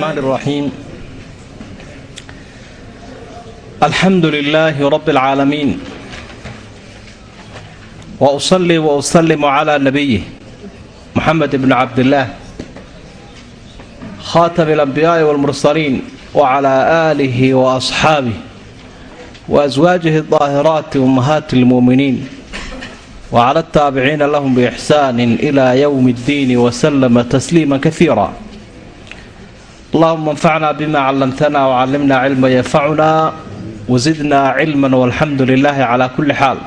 الرحمن الرحيم الحمد لله رب العالمين وأصلي وأسلم على نبيه محمد بن عبد الله خاتم الأنبياء والمرسلين وعلى آله وأصحابه وأزواجه الظاهرات أمهات المؤمنين وعلى التابعين لهم بإحسان إلى يوم الدين وسلم تسليما كثيرا allahuma anfacna bima callamtana wcalimna cilma yanfacuna wasidna cilma walxamdu lilahi calaa kulli xaal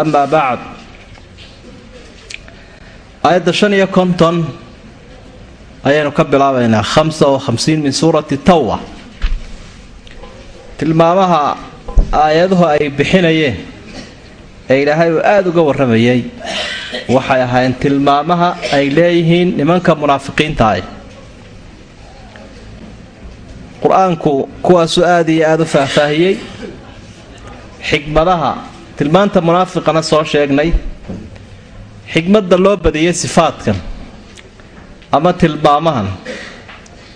ama bacd aayadda shan iyo konton ayaanu ka bilaabaynaa. Hamsa oo hamsiin min suurati tawba. Tilmaamaha aayaduhu ay bixinayeen ee ilaahay uu aada uga warramayay waxay ahayn tilmaamaha ay leeyihiin nimanka munaafiqiinta qur'aanku kuwaasuu aada iyo aada u faahfaahiyey. Xikmadaha tilmaanta munaafiqana soo sheegnay. Xikmadda loo badiyey sifaadkan ama tilmaamahan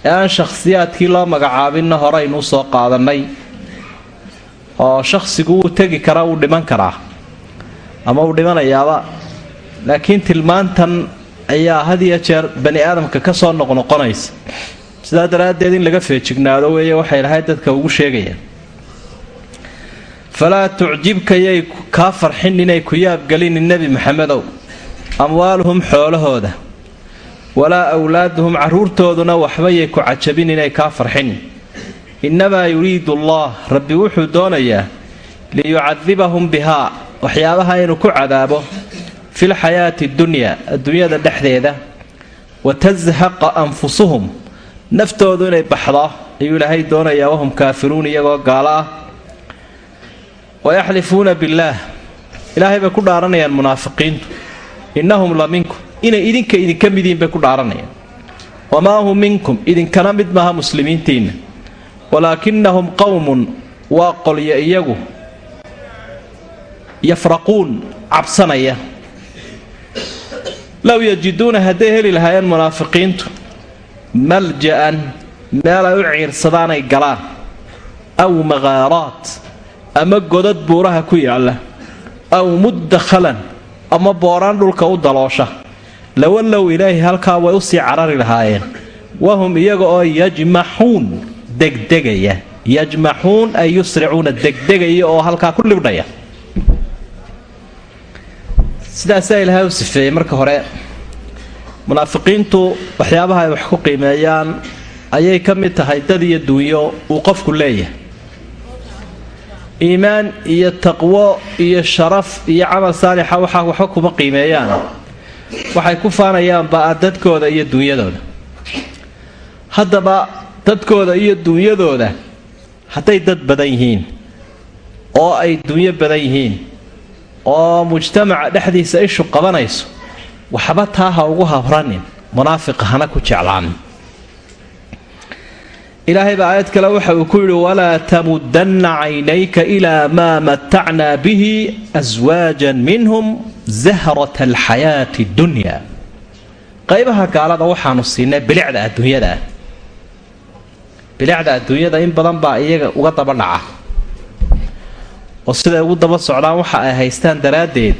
ee aan shakhsiyaadkii loo magacaabinna horeaynu u soo qaadannay oo shakhsigu wuu tegi karaa wuu dhiman karaa ama uu dhimanayaaba. Laakiin tilmaantan ayaa had iyo jeer bani aadamka ka soo noqnoqonaysa sidaa daraaddeed in laga feejignaado weeye waxay lahayd dadka ugu sheegayaan. Falaa tucjibka yay kaa farxin inay ku yaabgelinin nebi maxamedow amwaaluhum xoolahooda walaa awlaaduhum carruurtooduna waxbayay ku cajabin inay kaa farxin. Innamaa yuriidu allah rabbi wuxuu doonayaa liyucadibahum bihaa waxyaabaha inuu ku cadaabo filxayaati dunyaa adduunyada dhexdeeda wa tashaqa anfusuhum naftoodu inay baxdo ayuu ilaahay doonayaa wahum kaafiruun iyagoo gaalo ah wayaxlifuuna billaah. Ilaahay bay ku dhaaranayaan munaafiqiintu. Innahum la minkum. Inay idinka idinka midiin bay ku dhaaranayaan. Wamaa hum minkum? Idinkana mid maaha muslimiintiinna. Walaakinahum qowmun waa qolyo iyagu yafraquun cabsanaya. Low yajiduuna hadday heli lahaayeen munaafiqiintu malja'an meel ay u ciirsadaan ay galaan. Aw maqaaraat ama godad buuraha ku yaalla. Aw muddakhalan ama booraan dhulka u daloosha. Lawallow ilaahi halkaa way u sii carari lahaayeen. Wahum iyaga oo yajmaxuun degdegaya. Yajmaxuun ay yusricuuna degdegaya oo halkaa ku libdhaya. Sidaasaa ilaahay u sifeeyey marka hore munaafiqiintu waxyaabaha ay wax ku qiimeeyaan ayay ka mid tahay dad iyo duunyo uu qofku leeyahay. Iimaan iyo taqwo iyo sharaf iyo camal saalixa waxaa waxba kuma qiimeeyaan. Waxay ku faanayaanba dadkooda iyo duunyadooda. Haddaba dadkooda iyo duunyadooda hadday dad badan yihiin oo ay duunyo badan yihiin oo mujtamaca dhexdiisa ishu qabanayso waxba taa ha ugu habranin munaafiqa hana ku jeclaanin ilaahay baa aayad kale waxa uu ku yidhi walaa tamudanna caynayka ilaa maa matacnaa bihi aswaajan minhum zahrata alxayaati dunya. Qaybaha gaalada waxaanu siinay bilicda adduunyadaah bilicda adduunyada in badan baa iyaga uga daba dhaca. Oo siday ugu daba socdaan waxa ay haystaan daraaddeed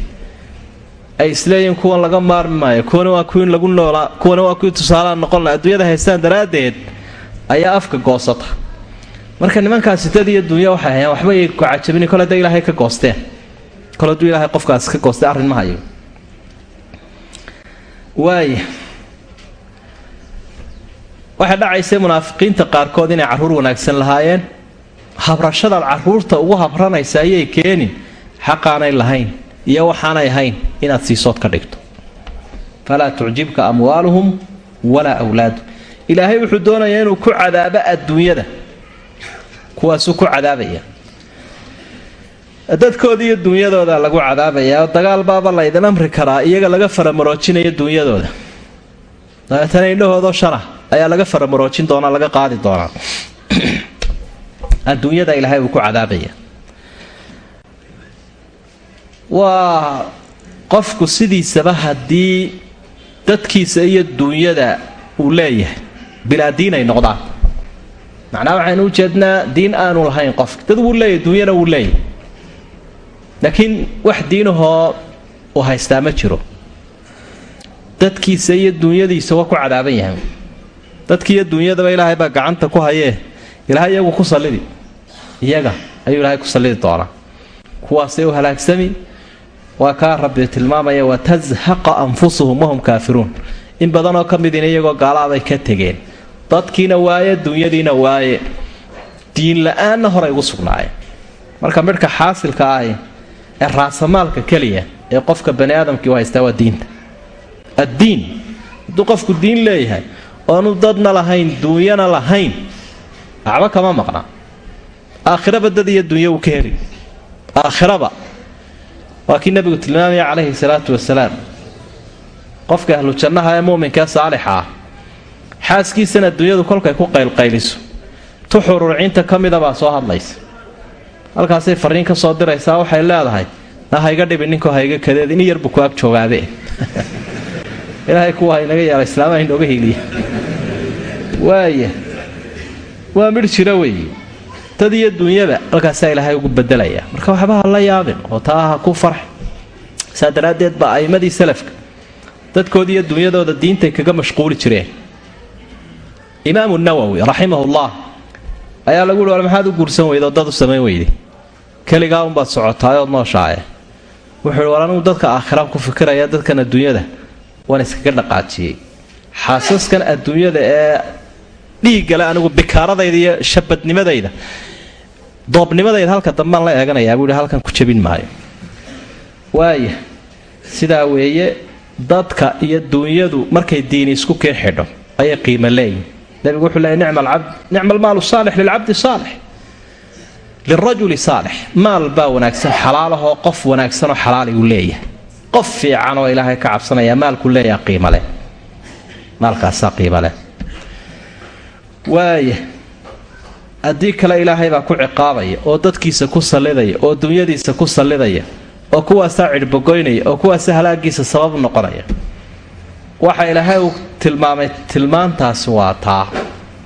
ay isleeyihiin kuwan laga maarmi maayo kuwana waa kuwin lagu noolaa kuwana waa kuwii tusaalaan noqon laha adduunyada haystaan daraaddeed ayaa afka goosata. Marka nimankaasi dad iyo dunya waxay hayaan waxba yay ku cajabini kole da ilaahay ka goosteen. Kole hadduu ilaahay qofkaasi ka goostay arrin ma hayo waaya waxay dhacaysay munaafiqiinta qaarkood inay carruur wanaagsan lahaayeen. Habrashadaad carruurta ugu habranaysa ayay keenin xaqaanay lahayn iyo waxaanay ahayn inaad siisood ka dhigto. Falaa tucjibka amwaaluhum walaa wlaadu ilaahay wuxuu doonayaa inuu ku cadaabo adduunyada. Kuwaasuu ku cadaabaya. Dadkooda iyo duunyadooda lagu cadaabayaa oo dagaal baaba laydin amri karaa iyaga laga faramaroojinayo duunyadooda. Dabeetana indhahoodoo shana ayaa laga faramaroojin doonaa laga qaadi doonaa. Adduunyada ilaahay uu ku cadaabaya waa qofku sidiisaba haddii dadkiisa iyo duunyada uu leeyahay bilaa diin ay noqdaan. Macnaha waxaynu u jeednaa diin aanu lahayn qofka. Dad wuu leeyahy dunyana wuu leeyahy laakiin wax diinahoo u haystaa ma jiro. Dadkiisa iyo duunyadiisa waa ku cadaaban yahay. Dadkiiyo duunyadaba ilaahay baa gacanta ku hayee. Ilaahay iyagu ku sallidi. Iyaga ayuu ilaahay ku sallidi doonaa. Kuwaasay u halaagsami waa kaa rabbi tilmaamaya wa tashaqa anfusuhum wahum kaafiruun in badanoo ka midina iyagoo gaalaaday ka tegeen. Dadkiina waaye dunyadiina waaye diin la'aanna horay ugu sugnaayeen. Marka midhka xaasilka ahi ee raasamaalka keliya ee qofka bani aadamkii u haystaa waa diinta. Addiin. Hadduu qofku diin leeyahay oonu dadna lahayn duunyana lahayn waxba kama maqna. Aakhiraba dad iyo dunya uu ka heli. Aakhiraba waa kii nabigu tilmaamaya calayhi salaatu wasalaam. Qofka ahlu jannaha ee muminkaee saalixa ah xaaskiisana dunyadu kolkay ku qaylqayliso. Tu xururcinta ka midabaa soo hadlaysa. Halkaasay fariin ka soo diraysaa waxay leedahay na hayga dhibi ninkoo hayga kadeed in yarbu ku ag joogaabe ilaahay kuwa inaga yeela islaamaha inooga hiiliya waaya waa midh jira weeye dad iyo dunyaba halkaasaa ilaahay ugu bedelaya marka waxba ha la yaabin oo taa ha ku farx. Saa daraaddeed baa a'immadii salafka dadkooda iyo dunyadooda diintay kaga mashquuli jireen. Imaamu nawowi raximahullah ayaa lagu yihi maxaad u guursan weyda oo dad u samayn weyday keligaa unbaad socotaayood nooshaaye wuxuu ihi war anigu dadka aakhiraan ku fikiraya dadkan adduunyada waan iskaga dhaqaajiyey. Xaasaskan adduunyada ee dhiiggale anigu bikaaradayda iyo shabadnimadayda doobnimadayda halka dambaan la eeganayaa buu hi halkan ku jabin maayo. Waaya sidaa weeye dadka iyo duunyadu markay diini isku keen xidho ayay qiimo leeyihiin nabigu wuxuu leeyay nicma almaalu saalix lilcabdi saalix lirajuli saalix. Maal baa wanaagsan xalaalahoo qof wanaagsanoo xalaali uu leeyahay. Qof fiican oo ilaahay ka cabsanaya maalku leeyaha qiimaleh maalkaasaa qiimaleh waaya haddii kale ilaahay baa ku ciqaabaya oo dadkiisa ku sallidaya oo dunyadiisa ku sallidaya oo kuwaasaa cidhbogoynaya oo kuwaasa halaagiisa sabab noqonaya. Waxa ilaahay uu tilmaamay tilmaantaasi waa taa.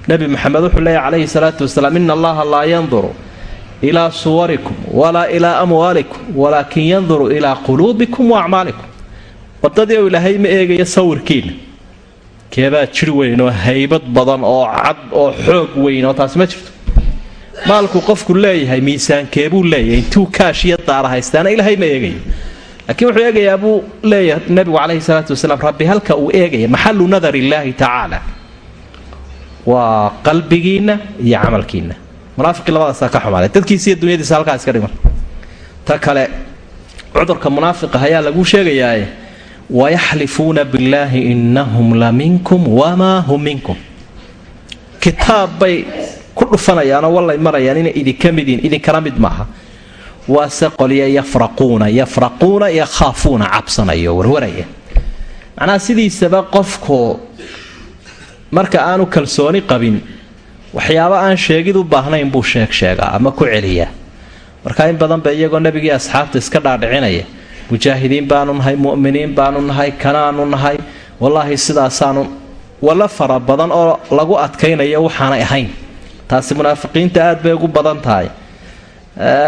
Nebi maxamed wuxuu leeyahy calayhi salaatu wasalaam ina allaha laa yanduru ilaa suwarikum walaa ilaa amwaalikum walaakin yanduru ilaa quluubikum wa acmaalikum. Wadadii uu ilaahay ma eegayo sawirkiina keebaa jir weyn oo haybad badan oo cad oo xoog weyn oo taasi ma jirto. Maalku qofku leeyahay miisaankeebuu leeyahay intuu kaashiya daara haystaana ilaahay ma eegayo. Laakiin wuxuu eegayaa buu leeyahay nabigu calayhi salaatu wasalaam rabbi halka uu eegaya maxalu nadar illaahi tacaala. Waa qalbigiinna iyo camalkiinna. Munaafiqii labadaasaa ka xumaaday. Dadkiisa iyo dunyadiisa halkaa iska dhiman ta kale cudurka munaafiqa ayaa laguu sheegayaaye wayaxlifuuna billaahi innahum la minkum wamaa hum minkum kitaab bay ku dhufanayaanoo wallay marayaan inay idinka mid yihiin idinkala mid maaha waase qolya yafraquuna yafraquuna yakhaafuuna cabsanayo warwaraya macnaha sidiisaba qofku marka aanu kalsooni qabin waxyaabo aan sheegid u baahnayn buu sheeg sheegaa ama ku celiyaa marka in badanba iyagoo nebigii asxaabta iska dhaadhicinaya mujaahidiin baanu nahay mu'miniin baanu nahay kanaanu nahay. Wallaahi sidaasaanu walla fara badan oo lagu adkaynayo waxaanay ahayn. Taasi munaafiqiinta aad bay ugu badan tahay.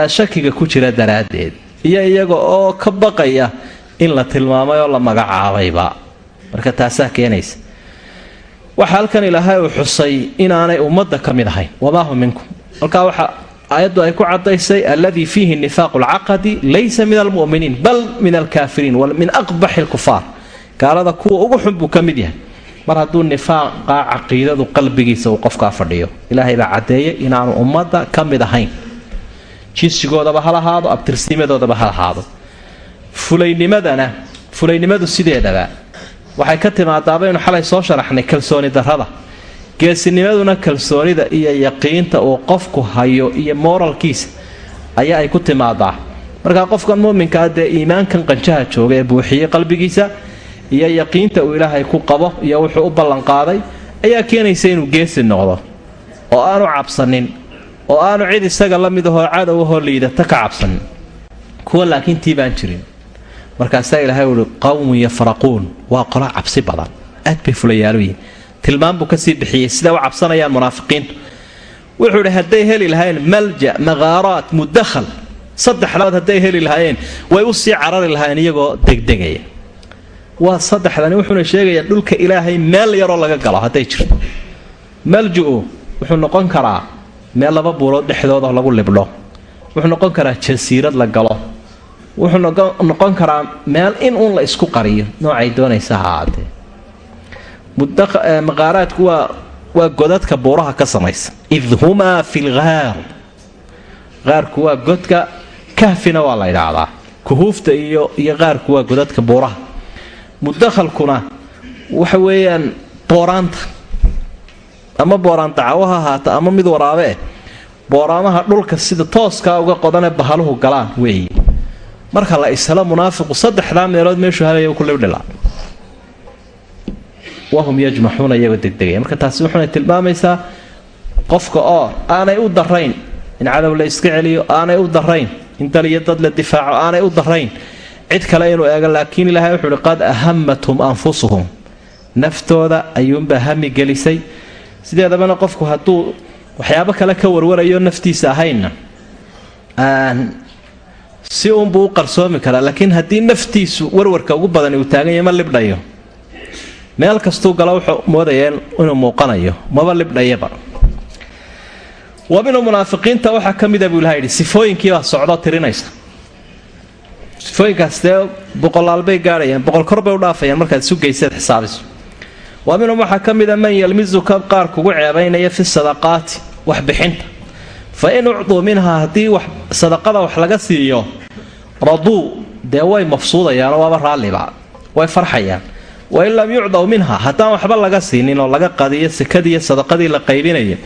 Shakiga ku jira daraaddeed. Iyo iyaga oo ka baqaya in la tilmaamay oo la magacaabayba. Marka taasaa keenaysa. Waxa halkan ilaahay uu xusay inaanay ummadda ka mid ahayn. Wamaa hum minkum. Halkaa waxa aayaddu ay ku cadaysay alladii fiihi nifaaqu lcaqadi laysa min almu'miniin bal min alkaafiriin min aqbaxi lkufaar gaalada kuwa ugu xun buu ka mid yahay. Mar hadduu nifaaqa caqiidadu qalbigiisa uu qofkaa fadhiyo ilaahay baa caddeeyay inaanu ummadda ka mid ahayn. Jinsigoodaba ha lahaado abtirsiimadoodaba ha lahaado. Fulaynimadana fulaynimadu sideedaba waxay ka timaadaa baynu xalay soo sharaxnay kalsooni darrada geesinimaduna kalsoonida iyo yaqiinta uu qofku hayo iyo mooralkiisa ayaa ay ku timaadaa. Markaa qofkan muminkaa dee iimaankan qanjaha jooga ee buuxiyey qalbigiisa iyo yaqiinta uu ilaahay ku qabo iyo wuxuu u ballanqaaday ayaa keenaysa inuu geesi noqdo oo aanu cabsanin oo aanu cid isaga la mid ahoo cadowahoo liidata ka cabsanin. Kuwa laakiin tii baan jirin. Markaasaa ilaahay uhi qawmun yafraquun. Waa qolo cabsi badan. Aad bay fulayaaluyihin tilmaam buu ka sii bixiyey siday u cabsanayaan munaafiqiintu wuxuu idhi hadday heli lahaayeen malja maqaaraat mudakhal saddexdaad hadday heli lahaayeen way u sii carari lahaayeen iyagoo degdegaya. Waa saddexdani wuxuuna sheegayaa dhulka ilaahay meel yaroo laga galo hadday jirto. Malju-u wuxuu noqon karaa meel laba buulood dhexdooda lagu libdho. Wuxuu noqon karaa jasiirad la galo. Wuxuu noqon karaa meel in uun la isku qariyo noocay doonaysa ha ahaatee maqaaraadku waa waa godadka buuraha ka samaysa id humaa fi lghaar qaarku waa godka kahfina waa la ydhaahdaa kuhuufta iyo iyo qaarku waa godadka buuraha mudakhalkuna waxa weeyaan booraanta. Ama booraan dacawo ha ahaata ama mid waraabe booraamaha dhulka sida tooskaa uga qodanee bahaluhu galaan weeye marka la ishelo munaafiqu saddexdaa meelood meeshuu halaya ku libdhila wahum yajmaxuuna iyagoo degdegaya marka taasi wuxuna tilmaamaysaa qofka oo aanay u darayn in cadow la iska celiyo aanay u darayn in dal iyo dad la difaaco aanay u darayn cid kale inuu eego. Laakiin ilaahay wuxuu uhi qad ahamathum anfusuhum. Naftooda ayuunbaa hami gelisay. Sideedabana qofku hadduu waxyaabo kale ka warwarayo naftiisa ahaynna si uunbuu u qarsoomi karaa. Laakiin haddii naftiisu warwarka ugu badani uu taaganya ma libdhayo meel kastuu galo wuxuu moodaya inuu muuqanayo maba libdhayaba wa minhu munaafiqiinta waxaa ka mida buu ilaha yidhi sifooyinkiibaa socdoo tirinaysa. Sifooyinkaas dee boqolaalbay gaadhayaan boqol kor bay u dhaafayaan markaad isu geyseed xisaabiso wa minhum waxaa ka mida man yalmisuka qaar kugu ceebaynaya fi sadaqaati waxbixinta fa in ucduu minhaa haddii sadaqada wax laga siiyo raduu dee way mafsuudayaanoo waaba raalliba way farxayaan wain lam yucdaw minha haddaan waxba laga siinin oo laga qadiyo sekadiiyo sadaqadii la qaybinaya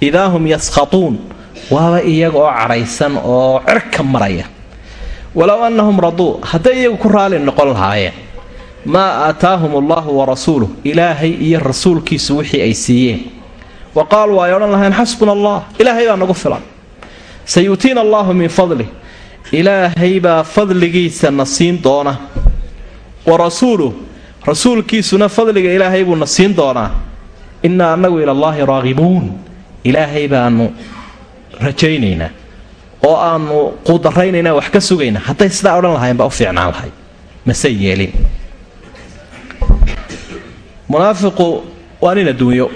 idaa hum yaskhatuun waaba iyaga oo cadhaysan oo cirka maraya. Walow annahum raduu hadday iyagu ku raali noqon lahaayeen maa aataahum allahu wa rasuuluh ilaahay iyo rasuulkiisu wixii ay siiyeen. Wa qaaluu ay odhan lahayn xasbuna allah ilaahay baa nagu filan. Sayu'tiina allahu min fadlih. Ilaahay baa fadligiisa na siin doona. Wa rasuuluh rasuulkiisuna fadliga ilaahay buuna siin doonaa. Innaa annagu ilallaahi raaqibuun ilaahay baanu rajaynaynaa. Oo aanu quudaraynaynaa wax ka sugaynaa. Hadday sidaa odhan lahayn baa u fiicnaan lahay. Mase yeelin. Munaafiqu waa nin adduunyo.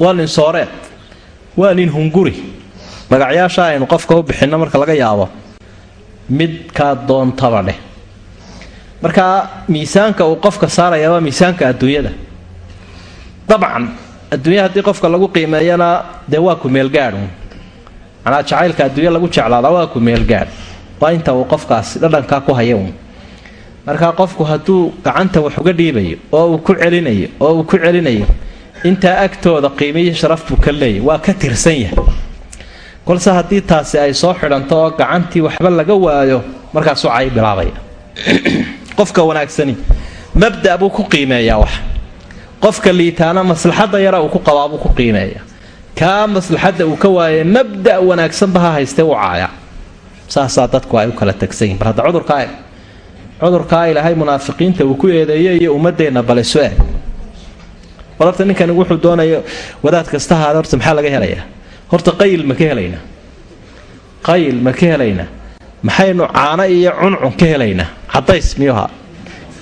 Waa nin sooreed. Waa nin hunguri. Magacyaasha aynu qofka u bixinno marka laga yaabo midkaa doontaba dheh markaa miisaanka uu qofka saaraya waa miisaanka adduunyada. Dabcan adduunya haddii qofka lagu qiimeeyana dee waa ku meelgaadhu manaa jacaylka adduunya lagu jeclaadaa waa ku meelgaadh waa inta uu qofkaasi dhadhankaa ku haya uun. Markaa qofku hadduu gacanta wax uga dhiibayo oo uu ku celinayo oo uu ku celinayo intaa agtooda qiimiyo sharaf buu ka leeyahy waa ka tirsan yahay. Kolse haddii taasi ay soo xidhanto oo gacantii waxba laga waayo markaasuu cay bilaabaya qofka wanaagsani. Mabda buu ku qiimeeyaa wax. Qofka liitaana maslaxadda yara uu ku qabaabuu ku qiimeeya kaa maslaxadda uu ka waayay mabda wanaagsanba ha haystee u caaya. Saasaa dadku ay u kala tagsan yihiin bar hadda cudurkaa cudurkaa ilaahay munaafiqiinta uu ku eedeeyey iyo ummadeenna baleso eg war horta ninkani wuxuu doonayo wadaad kasta ahaada horta maxaa laga helayaa? Horta qayil ma ka helaynaa qayil ma ka helaynaa maxaynu caano iyo cuncun ka helaynaa cadays miyuha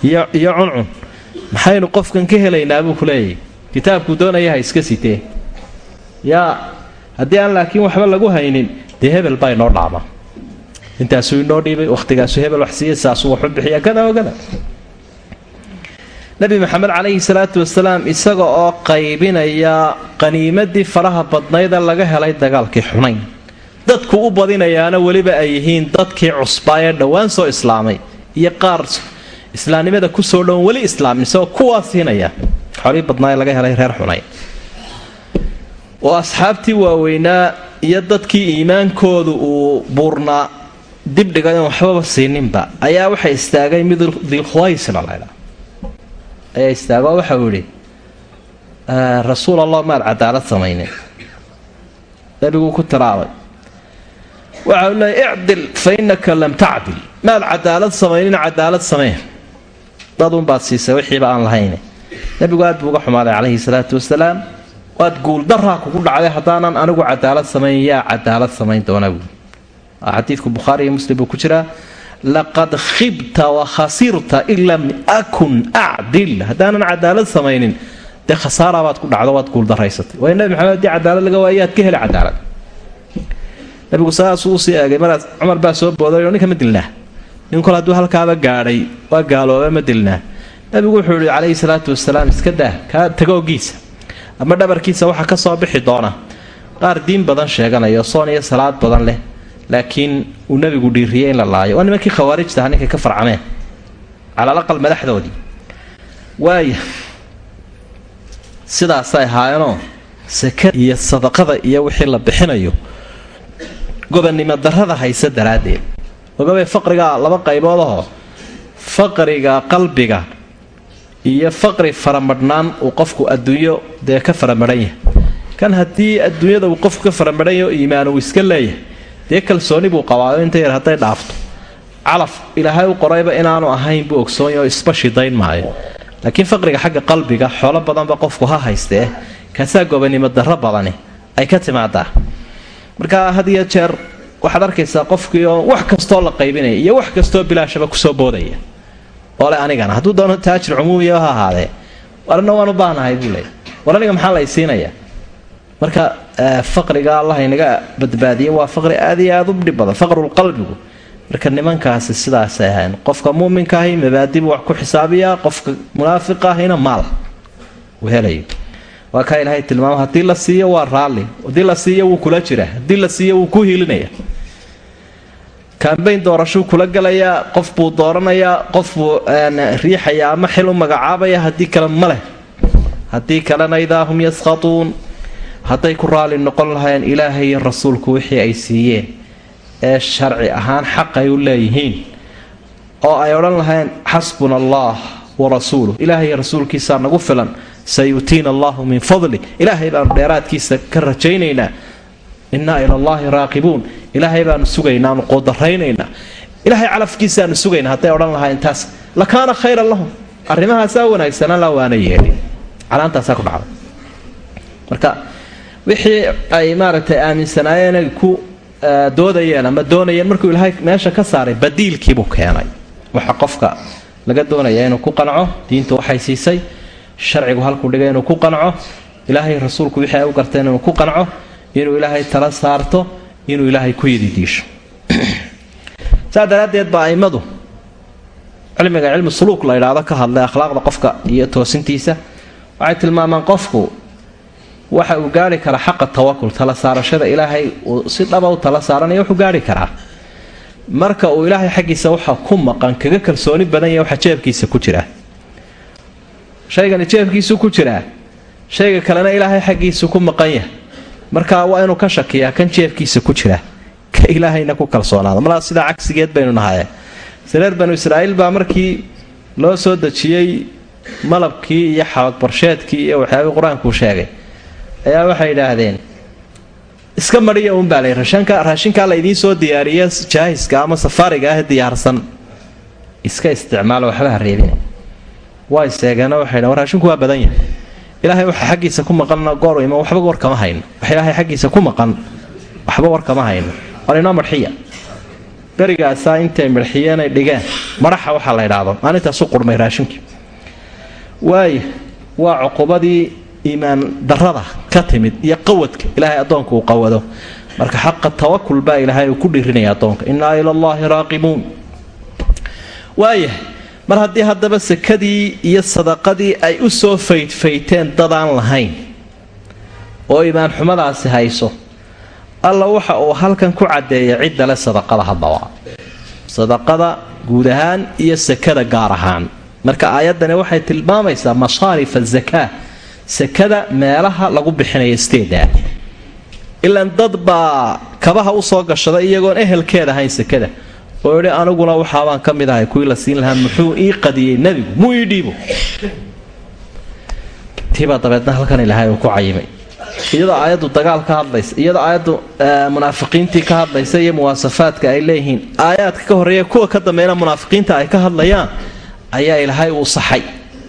iyo cuncun. Maxaynu qofkan ka helaynaa buu kuleeyahy kitaabkuu doonaya ha iska sitee. Yaa haddii aan laakiin waxba lagu haynin dee hebel baa inoo dhaama. Intaasuu inoo dhiibay wakhtigaasuu hebel wax siiyey saasuu waxu bixiya kada o kada nabi maxamed calayhi salaatu wasalaam isaga oo qaybinaya qaniimadii faraha badnayda laga helay dagaalkii xunayn dadku u badinayaana weliba ay yihiin dadkii cusbaa ee dhowaan soo islaamay iyo qaar islaamnimada ku soo dhowan weli islaamin isagoo kuwaa siinaya xolii badnaa ee laga helay reer xunayn oo asxaabtii waaweynaa iyo dadkii iimaankoodu uu buurnaa dibdhiga in waxbaba siininba. Ayaa waxa istaagay mid dilkhuwaysla laydhaa ayaa istaago waxau idhi rasuul allah maad cadaalad samaynin. Nabiguu ku tiraabay waxau leeyay icdil fa innaka lam tacdil. Maad cadaalad samaynin cadaalad samee. Dadunbaad siisay wixiiba aan lahayn. Nebigu aad buu xumaaday calayhi salaatu wasalaam. Waad guuldaraa kugu dhacday haddaanan anigu cadaalad samayn yaa cadaalad samayn doona buui xadiidku bukhaari iyo muslim buu ku jiraa laqad khibta wa khasirta in lam akun acdil haddaanan cadaalad samaynin dee khasaara baad ku dhacdo waad guuldaraysatay waayo nabi maxamed haddii cadaalad laga waayaad ka heli cadaalad nabigu saasuu u sii eegay maraas cumar baa soo booday oo ninka ma dilnaa? Nin kol hadduu halkaaba gaadhay waa gaalooba ma dilnaa? Nabigu wuxuu yihi calayhi salaatu wasalaam iska daa kaa tagoogiisa ama dhabarkiisa waxaa ka soo bixi doona. Qaar diin badan sheeganaya soon iyo salaad badan leh laakiin uu nabigu dhiiriyey in la laayo. Waa nimankii khawaarijta aha ka farcameen aqal madaxdoodii. Waaya sidaasay ahaayeenoo saka iyo sadaqada iyo wixii la bixinayo gobonnimo darrada hayse daraaddeed. Ogabay faqriga laba qaybood ahoo faqriga qalbiga iyo faqri faramadhnaan uu qofku adduunyo dee ka faramadhan yahay. Kan haddii adduunyada uu qofku ka faramadhan yaho iimaan uu iska leeyahay dee kalsooni buu qabaayo inta yar hadday dhaafto. Calaf ilaahay u qorayba inaanu ahayn buu ogsoonyaho isba shidayn maayo. Laakiin faqriga xagga qalbiga xoolo badanba qofku ha haystee kaasaa gobonnimo darro badani ay ka timaadaa marka had iyo jeer waxaad arkaysaa qofkii oo wax kastoo la qaybinaya iyo wax kastoo bilaashaba ku soo boodaya. Oo le anigana hadduu doono taajir cumuumiya ha ahaadee warna waan u baahnahay buu leey war aniga maxaa lay siinaya marka faqriga allah inaga badbaadiya waa faqri aad iyo aad u dhib badan faqrulqalbigu marka nimankaasi sidaasay ahayn qofka muuminka ahi mabaadibuu wax ku xisaabiyaa qofka munaafiqa ahina maal. Uu helayo waa kaa ilaahay tilmaamo haddii la siiyo waa raalli haddii la siiyo wuu kula jira haddii la siiyo wuu ku hiilinaya kambayn doorashuu kula galayaa qof buu dooranayaa qof buu riixaya ama xil u magacaabaya haddii kale ma leh. Haddii kalena idaa hum yaskhatuun hadday ku raalli noqon lahaayeen ilaahay iyo rasuulku wixii ay siiyeen. Ee sharci ahaan xaq ay u leeyihiin. Oo ay odhan lahayn xasbuna allah wa rasuuluh. Ilaahay rasuulkiisaa nagu filan. Sayutiina allahu min fadli. Ilaahay baanu dheeraadkiisa ka rajaynaynaa. Innaa ila allaahi raaqibuun. Ilaahay baanu sugaynaanu qoodaraynayna ilaahay calafkiisaanu sugaynaa hadday odhan lahayn taas la kaana khayran lahum. Arrimahaasaa wanaagsanaan la waana yeelin. Calaantaasaa ku dhacday. Marka wixii ay maaragtay aaminsanaayeen ay ku doodayeen ama doonayeen markuu ilaahay meesha ka saaray badiilkiibuu keenay. Waxa qofka laga doonaya inuu ku qanco diintu waxay siisay sharcigu halkuu dhigay inuu ku qanco ilaahay rasuulku wixii ay u garteen inuu ku qanco inuu ilaahay tala saarto inuu ilaahay ku yididiisho saa daraaddeed baa aimadu cilmiga cilmi suluuk la idhaahdo ka hadlay akhlaaqda qofka iyo toosintiisa. Waxay tilmaamaan qofku waxa uu gaari karaa xaqa tawakul tala saarashada ilaahay uu si dhaba u tala saaranaya wuxuu gaari karaa marka uu ilaahay xaggiisa waxa ku maqan kaga kalsooni badan yahay waxa jeebkiisa ku jira. Shaygani jeebkiisu ku jiraa shayga kalena ilaahay xaggiisu ku maqan yahay. Marka waa inuu ka shakiyaa kan jeebkiisa ku jira. Ka ilaahayna ku kalsoonaada malaa sidaa cagsigeed baynu nahaye sareer banu israa'iil baa markii loo soo dejiyey malabkii iyo xabagbarsheedkii iyo waxyaabay qur'aankuu sheegay. Ayaa waxay idhaahdeen iska madhiya uunbaa lay rashanka raashinkaa la idiin soo diyaariye jaahiska ama safaariga ah diyaarsan. Iska isticmaalo waxba ha reebina waa iseegeeno waxay dhan raashinku waa badan yahay. Ilaahay waxa xaggiisa ku maqanna goor ima waxba war hayno wax ilaahay xaggiisa ku maqan waxba war kama hayno war inoo marxiya. Berigaasaa intay marxiyeen ay dhigeen madaxa waxaa la ydhaahdo maalintaasu qurmay raashinkii waaya waa cuqubadii iimaan darada ka timid iyo qawadka ilaahay addoonka uu qawado. Marka xaqa tawakul baa ilaahay uu ku dhiirinaya addoonka. Innaa ila allaahi raaqibuun waaya mar haddii haddaba sakadii iyo sadaqadii ay u soo faydfayteen dadaan lahayn oo iimaan xumadaasi hayso alla waxa uu halkan ku caddeeyay cidda le sadaqada haddaba. Sadaqada guud ahaan iyo sakada gaar ahaan. Marka aayaddani waxay tilmaamaysaa masaarif azakaa sakada meelaha lagu bixinayo steeda. Ilaan dad baa kabaha u soo gashada iyagoon ehelkeed ahayn sakada oo idhi aniguna waxaabaan ka mid ahay kuwii la siin lahaa muxuu ii qadiyey nebigu? Muu ii dhiibo? Tiibaa dabeedna halkan ilaahay uu ku cayimay iyadoo aayaddu dagaal ka hadlaysa iyadoo aayaddu munaafiqiintii ka hadlaysa iyo muwaasafaadka ay leeyihiin aayaadka ka horreeya kuwa ka dambeeyna munaafiqiinta ay ka hadlayaan ayaa ilaahay uu saxay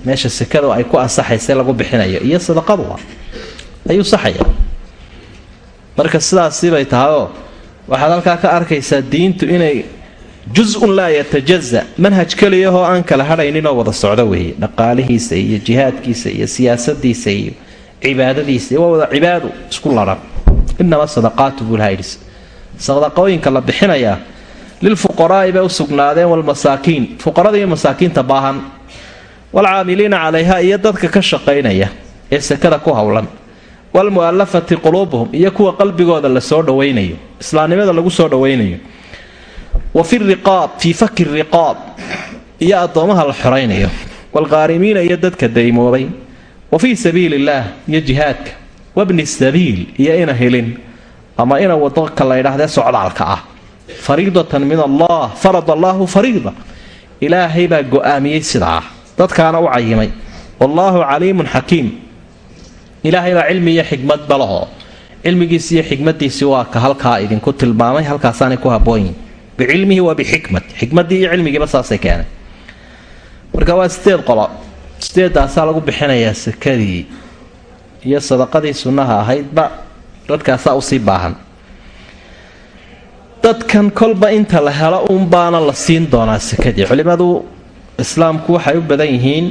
meesha sekada ay ku ansaxaysa lagu bixinayo iyo sadaqaduba ayuu saxaya. Marka sidaasibay tahayoo waxaad halkaa ka arkaysaa diintu inay jus-un laa yatajaza manhaj keliyahoo aan kala hadhayninoo wada socdo weeye. Dhaqaalihiisa iyo jihaadkiisa iyo siyaasadiisa iyo cibaadadiisa waa wada cibaadu isku laran. Inama sadaqaatu buulhaydhis sadaqooyinka la bixinayaa lilfuqaraa'i bay u sugnaadeen walmasaakiin fuqarada iyo masaakiinta baahan waalcaamiliina calayha iyo dadka ka shaqaynaya ee sekada ku howlan waalmu'allafati quluubuhum iyo kuwa qalbigooda la soo dhawaynayo islaamnimada lagu soo dhawaynayo wa fi riqaab fii faki riqaab iyo addoomaha la xoraynayo waalqaarimiina iyo dadka daymoobay wa fii sabiili iyo jihaadka wabni sabiil iyo ina helin ama ina wadaka la ydhaahdee socdaalka ah fariidatan min allah farad allaahu fariida ilaahay baa go'aamiyey sidaa dadkaana u cayimay wallaahu caliimun xakiim. Ilaahay baa cilmi iyo xikmad balaho cilmigiisi iyo xikmadiisi waa ka halkaa idinku tilmaamay halkaasaanay ku haboonyihin bicilmihi wa bixikmat xikmadii iyo cilmigiiba saasay keenay. Marka waa sideed qolo. Sideedaasaa lagu bixinayaa sakadii iyo sadaqadii sunnaha ahaydba dadkaasaa u sii baahan. Dadkan kolba inta la helo uunbaana la siin doonaa sakadii culimadu islaamku waxay u badan yihiin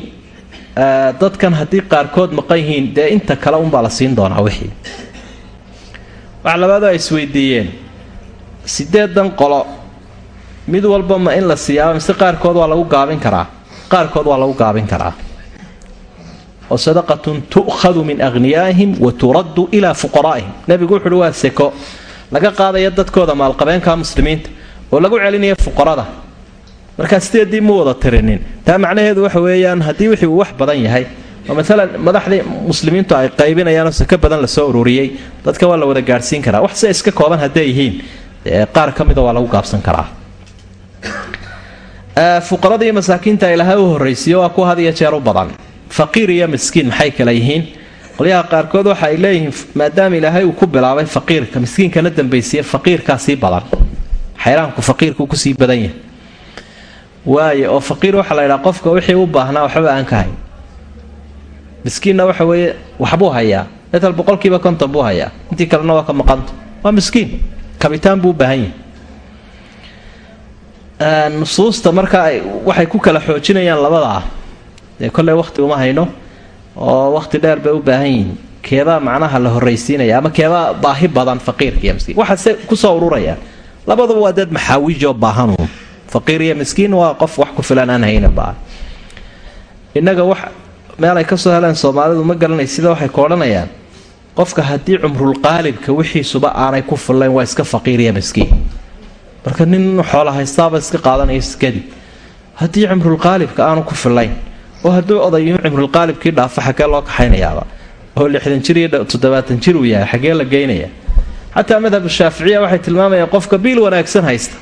dadkan haddii qaarkood maqan yihiin dee inta kale unbaa la siin doonaa wixii. Waxa labaadu ay isweydiiyeen. Sideedan qolo mid walba ma in la siiyaaba mise qaarkood waa lagu gaabin karaa. Qaarkood waa lagu gaabin karaa. Oo sadaqatun tu'khadu min akhniyaa'ihim wa turaddu ilaa fuqaraa'ihim. Nebigu wuxuuhi waa seko laga qaadaya dadkooda maalqabeenka muslimiinta oo lagu celinaya fuqarada markaa sideedii wada tirinin? Taa macnaheedu waxa weeyaan haddii wixii uu wax badan yahay oo maalan madaxdii muslimiintu ay qaybinayaanoo seko badan la soo ururiyey dadka waa la wada gaadhsiin karaa. Wax se iska kooban hadday yihiin qaar ka mida waa lagu gaabsan karaa. Fuqarada masaakiinta ilaahay u horraysiiyo waa kuwa had iyo jeer u badan. Faqiir iyo miskiin maxay kala yihiin? Qolyaha qaarkood waxa ay leeyihiin maadaama ilaahay uu ku bilaabay faqiirka miskiinkana dambaysiiye faqiirkaa badan. Xayraanku faqiirku ku sii badan yahay waaye oo faqiir waxaa la ydhaha qofka wixii u baahnaa waxba aan ka hayn. Miskiinna waxa weeye waxbuu hayaa. Metal boqolkiiba konton buu hayaa. Intii kalena waa ka maqanto. Waa miskiin. Kabitaan buu baahan yahay. Nusuusta marka waxay ku kala xoojinayaan labadaa dee kolley waqti uma hayno oo waqti dheer bay u baahan yihiin. Keebaa macnaha la horraysiinaya ama keebaa baahi badan faqiirka miskiin. Waxaase ku soo ururayaan. Labaduba waa dad maxaawijoo baahanuun faqiir iyo miskiin waa qof wax ku filan aan hayna baa. Innaga wax meel ay ka soo heleen soomaalidu ma garanay sida waxay ku odhanayaan. Qofka haddii cumrulqaalibka wixiisuba aanay ku fillayn waa iska faqiir iyo miskiin. Marka nin xoola haystaaba iska qaadanaya iskadib haddii cumrulqaalibka aanu ku fillayn oo hadduu odayuhu cimrulqaalibkii dhaafo xaggee loo kaxaynayaaba oo lixdan jir iyo toddobaatan jir uu yahay xaggee la geynaya xataa madhab shaaficiya waxay tilmaamayaan qofka biil wanaagsan haysta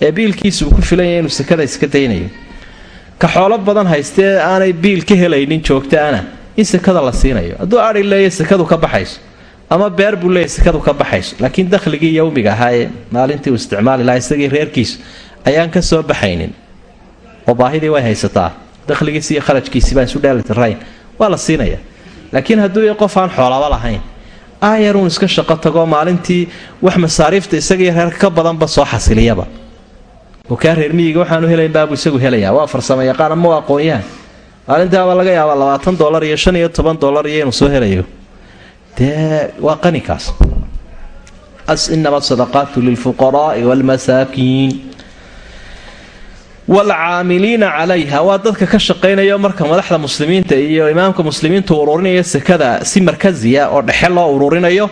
ee biilkiisa uu ku filanya inuu sekada iska daynayo. Ka xoolo badan haystee aanay biil ka helaynin joogtaana in sekada la siinayo. Hadduu ai leeya sekadu ka baxayso. Ama beer buu leeya sekadu ka baxayso. Laakiin dakhligii yowmiga ahaa ee maalintii uu isticmaali lahaa isagii reerkiisu ayaan ka soo baxaynin. Oo baahidii way haysataa. Dakhligiisi iyo kharajkiisi baan isu dheelitirayn waa la siinaya laakiin hadduu qof aan xoolaba lahayn aayaruun iska shaqo tagoo maalintii wax masaariifta isagaiyo reerka ka badanba soo xasiliyaba oo kaa reer miyiga waxaanu helayn baabuu isagu helaya waa farsamo yaqaan ama waa aqoon-yahan maalintaaba laga yaabaa labaatan dolar iyo shan iyo toban dolar iyo inuu soo helayo. Dee waa qanikaas inama sadaqaatu lilfuqaraai waalmasaakiin waalcaamiliina calayha. Waa dadka ka shaqaynaya marka madaxda muslimiinta iyo imaamka muslimiintu ururinaya sekada si markasiya oo dhexe loo ururinayo.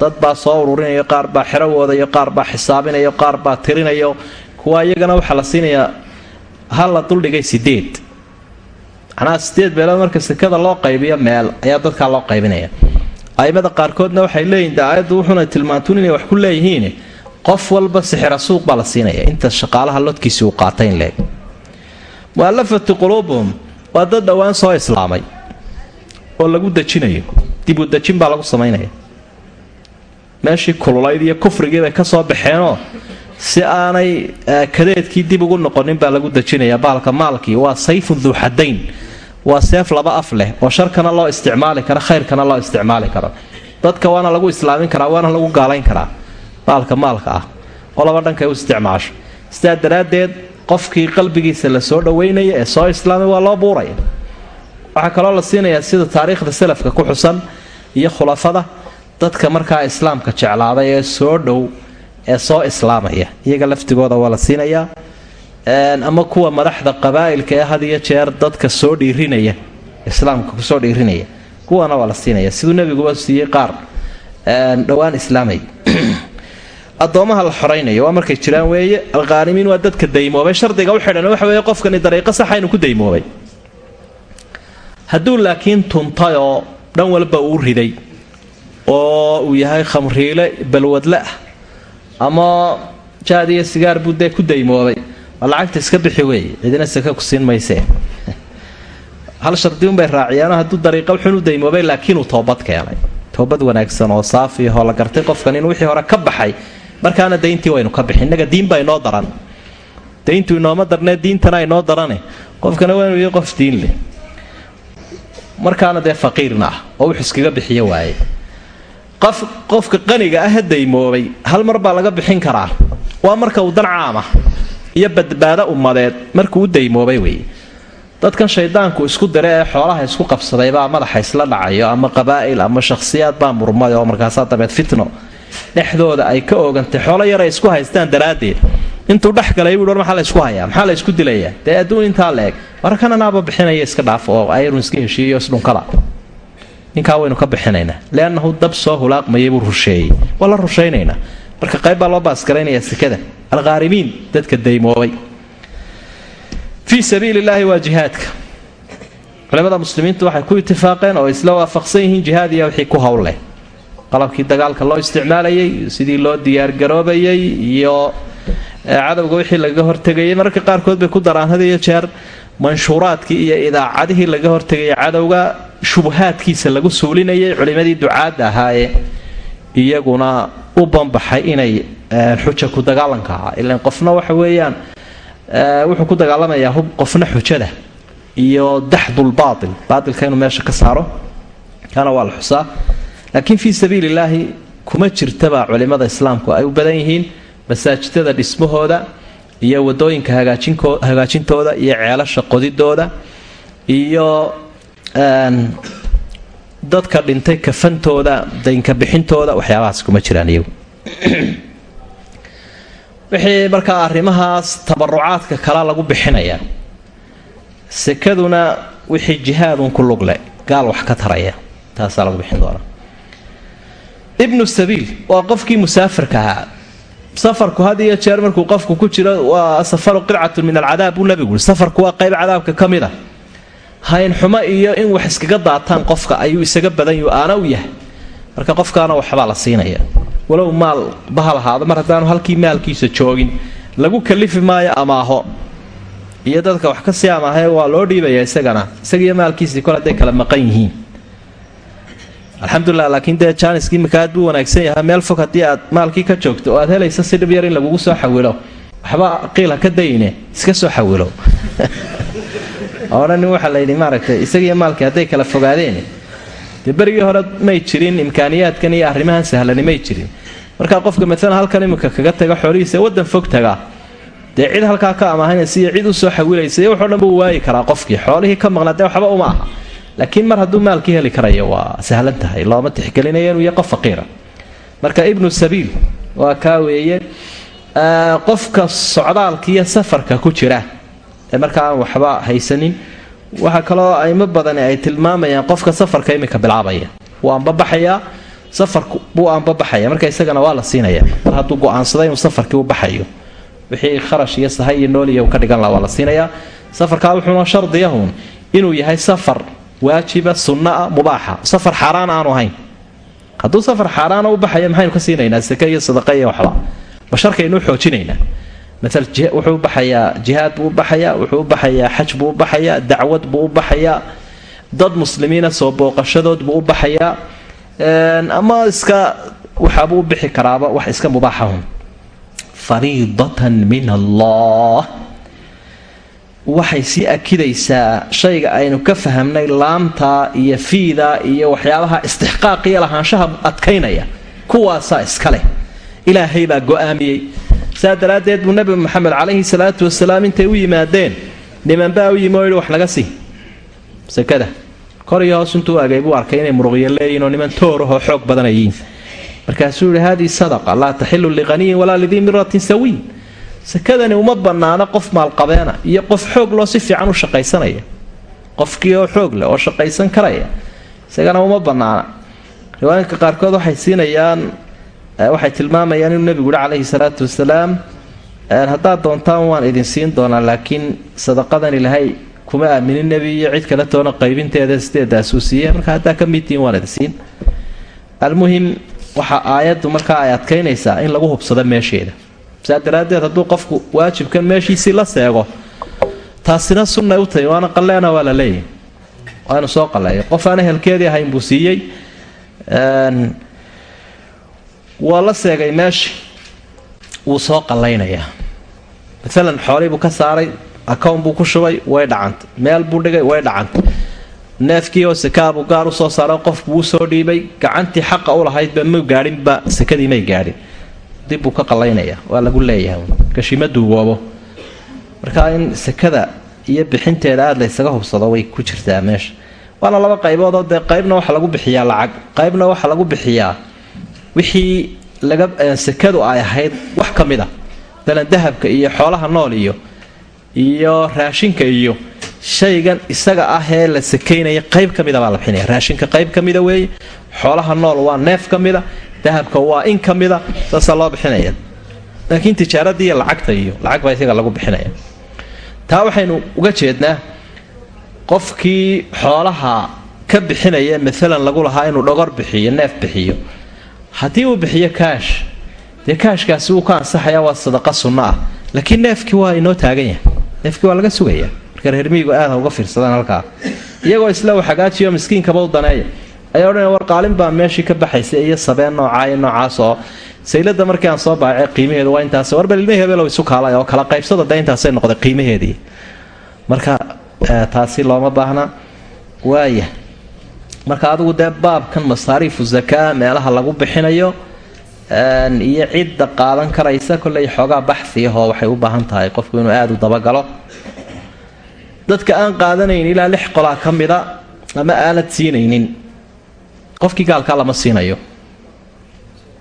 Dad baa soo ururinayo qaar baa xero woodayo qaar baa xisaabinayo qaar baa tirinayo kuwa iyagana waxaa la siinayaa hal la duldhigay sideed. Macnaha sideed meelood marka sekada loo qaybiyo meel ayaa dadkaa loo qaybinaya. Aimada qaarkoodna waxay leeyihiin de aayaddu wuxuuna tilmaantun inay wax ku leeyihiin. Qof walba sixira suuq baa la siinaya inta shaqaalaha lodkiisi uu qaatay in leeg. Mu'alafatu quluubuhum waa dad dhowaan soo islaamay oo lagu dejinayo. Dib u dejin baa lagu samaynaya meeshii kululayd iyo ka soo baxeenoo si aanay kadeedkii dib ugu noqonin baa lagu dejinayaa baalka maalkii. Waa sayfun duu xadayn waa seef laba af leh oo sharkana loo isticmaali karo khayrkana loo isticmaali karo dadka waana lagu islaamin karaa waana lagu gaalayn karaa maalka maalka ah oo laba dhankay u isticmaasho. Sidaa daraaddeed qofkii qalbigiisa la soo dhaweynaya ee soo islaamay waa loo buuraya. Waxaa kaloo la siinayaa sida taariikhda salafka ku xusan iyo khulafada. Dadka markaa islaamka jeclaaday ee soo dhow ee soo islaamaya. Iyaga laftigooda waa la siinayaa ama kuwa madaxda qabaa'ilka ee had iyo jeer dadka soo dhiirinaya islaamka ku soo dhiirinaya kuwana waa la siinaya. Siduu nebiguba siiyey qaar dhowaan islaamay. Adoomaha la xoraynayo waa markay jiraan weeye alqaanimiin waa dadka daymoobay. Shardiga u xidhan waxa weeye qofkani dariiqo saxa ku daymoobay. Hadduu laakiin tuntay oo dhan walba uu riday oo uu yahay khamriile balwadle ah ama jaad iyo sigaar buu dee ku daymoobay. Waa lacagta iska bixi weeye cidina saka ku siin maysee hal shardi unbay raaciyaano hadduu dariiqa wuxuun u daymoobay laakiinuu toobad keenay. Toobad wanaagsan oo saafi ahoo la gartay qofkan inuu wixii hore ka baxay. Markaana dayntii waynu ka bixin innaga diin baa inoo daran. Dayntu inooma darnee diintana inoo darane. Qofkana waanu yahay qof diin leh. Markaana dee faqiirna ah oo wux iskaga bixiyo waaye qofka qaniga ah daymoobay hal mar baa laga bixin karaa? Waa marka uu dan caama iyo badbaado ummadeed markuu u daymoobay weeye. Dadkan shaydaanku isku dira ee xoolaha isku qabsaday baa madaxa isla dhacayo ama qabaa'il ama shakhsiyaad baa murmay oo markaasaa dabeed fitno. Dhexdooda ay ka oogantay xoolo yar ay isku haystaan daraaddeed. Intuu dhex galay bui war maxaa la ysku hayaa? Maxaa la ysku dilayaa? Dee adduun intaa la eg warkananaaba bixinaya iska dhaaf oo aynu iska heshiiyo isdhunkada ninkaa waynu ka bixinaynaa leannahu dab soo hulaaqmayay buu rusheeyey. Waa la rushaynaynaa marka qayb baa loo baasgaraynayaa sekada alkhaarimiin dadka daymoobay. Fii sabiili illaahi waa jihaadka. Culimada muslimiintu waxay ku itifaaqeen oo isla waafaqsan yihiin jihaad iyo wixii ku howl leh. Qalabkii dagaalka loo isticmaalayay sidii loo diyaargaroobayay iyo cadowga wixii lagaga hortegayay. Mararka qaarkood bay ku daraan had iyo jeer manshuuraadkii iyo idaacadihii laga hortegayay cadowga shubahaadkiisa lagu suulinayay culimadii ducaadda ahaayee iyaguna u banbaxay inay xuja ku dagaalanka ahaa. Ilan qofna waxa weeyaan wuxuu ku dagaalamayaa hub qofna xujada iyo daxdulbaail baailka inuu meesha ka saaro kaana waa la xusaa. Laakiin fii sabiili illaahi kuma jirtabaa culimada islaamku ay u badan yihiin masaajidada dhismahooda iyo waddooyinka hagaajintooda iyo ceelasha qodidooda iyo dadka dhintay kafantooda daynka bixintooda waxyaabahaas kuma jiraan iyagu. Wixii markaa arrimahaas tabarucaadka kala lagu bixinayaa sekaduna wixii jihaadun ku lugle gaal wax ka taraya taasaa lagu bixin doonaa. Ibnu sabiil waa qofkii musaafirka ahaa safarku had iyo jeer markuu qofku ku jiro waa safaru qircatun min alcadaab buu nabigu yii safarku waa qayb cadaabka ka mid a haynxumo iyo in wax iskaga daataan qofka ayuu isaga badan yu aana u yahay. Marka qofkaana waxbaa la siinaya walow maal bahal ahaado mar haddaanu halkii maalkiisa joogin lagu kalifi maayo amaaho. Iyo dadka wax ka sii amaahae waa loo dhiibaya isagana. Isagiiyo maalkiisii kol hadday kala maqan yihiin alxamdulilah laakiin dee jaaniskii imika aad buu wanaagsan yahay. Meel fog haddii aad maalkii ka joogto oo aad helaysa si dhib yar in lagugu soo xawilo waxba qiila ka dayine iska soo xawilo. Odhanin waxaa layidhi maaragtay isagiiyo maalkii hadday kala fogaadeen. Dee hore may jirin imkaaniyaadkan iyo arrimahan sahlani may jirin. Markaa qofka maalan halkan imika kaga taga xoolihiisa wadan fog tagaa dee cid halkaa ka amaahanaysa iyo cid u soo xawilaysa iyo waxoo dhan buu waayi karaa qofkii. Xoolihii ka maqnaa dee waxba uma aha laakiin mar hadduu maalkii heli karayo waa sahlan tahay looma tixgelinaya inuu yahay qof faqiira. Marka ibnu sabiil waa kaa weeye qofka socdaalka iyo safarka ku jira ee marka aan waxba haysanin waxaa kaloo aimo badani ay tilmaamayaan qofka safarka imika bilaabaya. Wuu anbabaxayaa safarku buu anbabaxaya marka isagana waa la siinaya mar hadduu go'aansaday inuu safarkii u baxayo wixii kharash iyo sahay iyo nooliya uu ka dhigan laha waa la siinayaa. Safarkaa wuxuuna shardiyahun inuu yahay safar waajiba sunnaah mubaaxa. Safar xaaraan aanu ahayn. Hadduu safar xaaraana u baxaya maxaynu ka siinaynaa sake iyo sadaqa iyo waxba? Basharkaynuu xoojinaynaa. Maal wuxuu baxayaa jihaad buu u baxayaa wuxuu u baxayaa xaj buu u baxayaa dacwad buu u baxayaa dad muslimiina soo booqashadood buu u baxayaa ama iska waxaabuu u bixi karaaba wax iska mubaaxahun fariidatan min allah waxay sii akidaysaa shayga aynu ka fahamnay laamta iyo fiida iyo waxyaabaha istixqaaq iyo lahaanshaha adkaynaya. Kuwaasaa iskaleh ilaahay baa go'aamiyey. Saa daraaddeed buu nebi maxamed calayhi salaatu wasalaam intay u yimaadeen. Nimanbaa u yimi oo yidhi wax naga sii. Sakada kor iyo hoos intuu agay buu arkay inay muruqyo leeyihiin oo niman toorahoo xoog badanayiin markaasuu yihi haadii sadaqa laa taxilu liqaniyin walaa lidii miratin sawiin sakadani uma bannaano qof maalqabeena iyo qof xoog loo si fiican u shaqaysanaya. Qofkii oo xoog leh oo shaqaysan karaya isagana uma bannaana. Riwaayinka qaarkood waxay siinayaan waxay tilmaamayaan inuu nebigu yihi calayhi salaatu wasalaam haddaad doontaan waan idin siin doonaa laakiin sadaqadan ilaahay kuma aaminin nebi iyo cid kale toona qaybinteeda sideedaasuu siiye marka haddaa ka midtiin waan idin siin. Almuhim waxa aayaddu markaa ay adkaynaysaa in lagu hubsado meesheeda saa hadduu qofku waajibkan meeshiisii la seego taasina sunnay u tahay waana qalleena waa la leeyahy waa soo qalleeyo qof aan ehelkeedii ahayn buu siiyey. Waa la seegay meesha wuu soo qallaynayaa. Maalan xoolii buu ka saaray akown buu ku shubay way dhacantay meel buu dhigay way dhacantay neefkii oo sakaabuu gaar u soo saaro qofbuu u soo dhiibay. Gacantii xaqa u lahaydba ma gaadhinba sakadii may gaadhin dib buu ka qallaynayaa waa lagu leeyahay. Gashima duugoobo marka in sakada iyo bixinteeda aada laysaga hubsado way ku jirtaa meesha. Waana laba qayboodoo dee qaybna waxa lagu bixiyaa lacag qaybna waxa lagu bixiyaa wixii laga sakadu ay ahayd wax ka mid a dalan dahabka iyo xoolaha nool iyo iyo raashinka iyo shaygan isaga ah ee la sakaynaya qayb ka mida baa la bixinaya. Raashinka qayb ka mida weeye xoolaha nool waa neef ka mida dahabka waa in ka mida loo bixinaya. Laakiin tijaaradii iyo lacagta iyo lacag baa isaga lagu bixinaya. Taa waxaynu uga jeednaa qofkii xoolaha ka bixinaya maalan lagu lahaa inuu dhogor bixiyo neef bixiyo haddii uu bixiyo kaash dee kaashkaasi wuu ka ansaxaya waa sadaqa sunno ah. Laakiin neefkii waa inoo taagan yahay. Neefkii waa laga sugaya marka reermiyigu aada uga fiirsadaan halkaa. Iyagoo isla u hagaajiyo miskiinkaba u daneeya ayaa odhanaya war qaalin baa meeshii ka baxaysa iyo sabeen noocaa iyo noocaas oo saylada markii soo baacay qiimaheedu waa intaas warbal ilmihii hebelow isu kaalay oo kala qaybsada dee intaasay noqday qiimaheedii. Marka taasi looma baahna. Waaya marka adigu dee baabkan masaariifu zakaa meelaha lagu bixinayo iyo cidda qaadan karaysa kolley xoogaa baxsiyahoo waxay u baahan tahay qofku inuu aada u dabagalo. Dadka aan qaadanayn ilaa lix qolaa ka mida ama aanad siinaynin qofkii gaalkaa lama siinayo.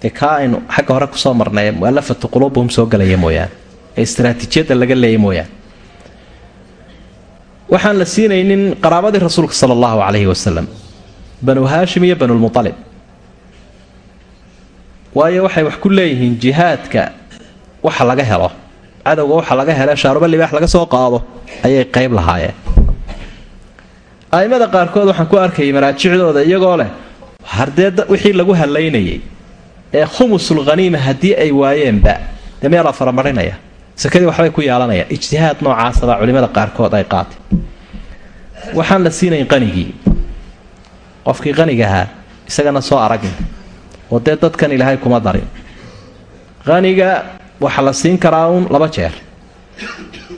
Dee kaa aynu xagga hore ku soo marnay mualafatu quluubuhum soo galaya mooyaane. Ee istaraatiijiyadda laga leeya mooyaane. Waxaan la siinaynin qaraabadii rasuulka sala allahu calayhi wasalam banu haashim iyo banulmualib waayo waxay wax ku leeyihiin jihaadka waxa laga helo. Cadowga waxa laga hele shaaruba libaax laga soo qaado ayay qayb lahaayeen. A'immada qaarkood waxaan ku arkayay maraajicdooda iyagoo leh hardee wixii lagu halaynayay ee khumusul khaniima haddii ay waayeenba dee la faramarinaya sakadii waxbay ku yeelanayaan ijtihaad noocaasabaa culimmada qaarkood ay qaatay waxaan la siinayn qanigii. Qofkii qanigahaa isagana soo aragin. Oo dee dadkan ilaahay kuma darin. Qaniga waxaa la siin karaa uun laba jeer.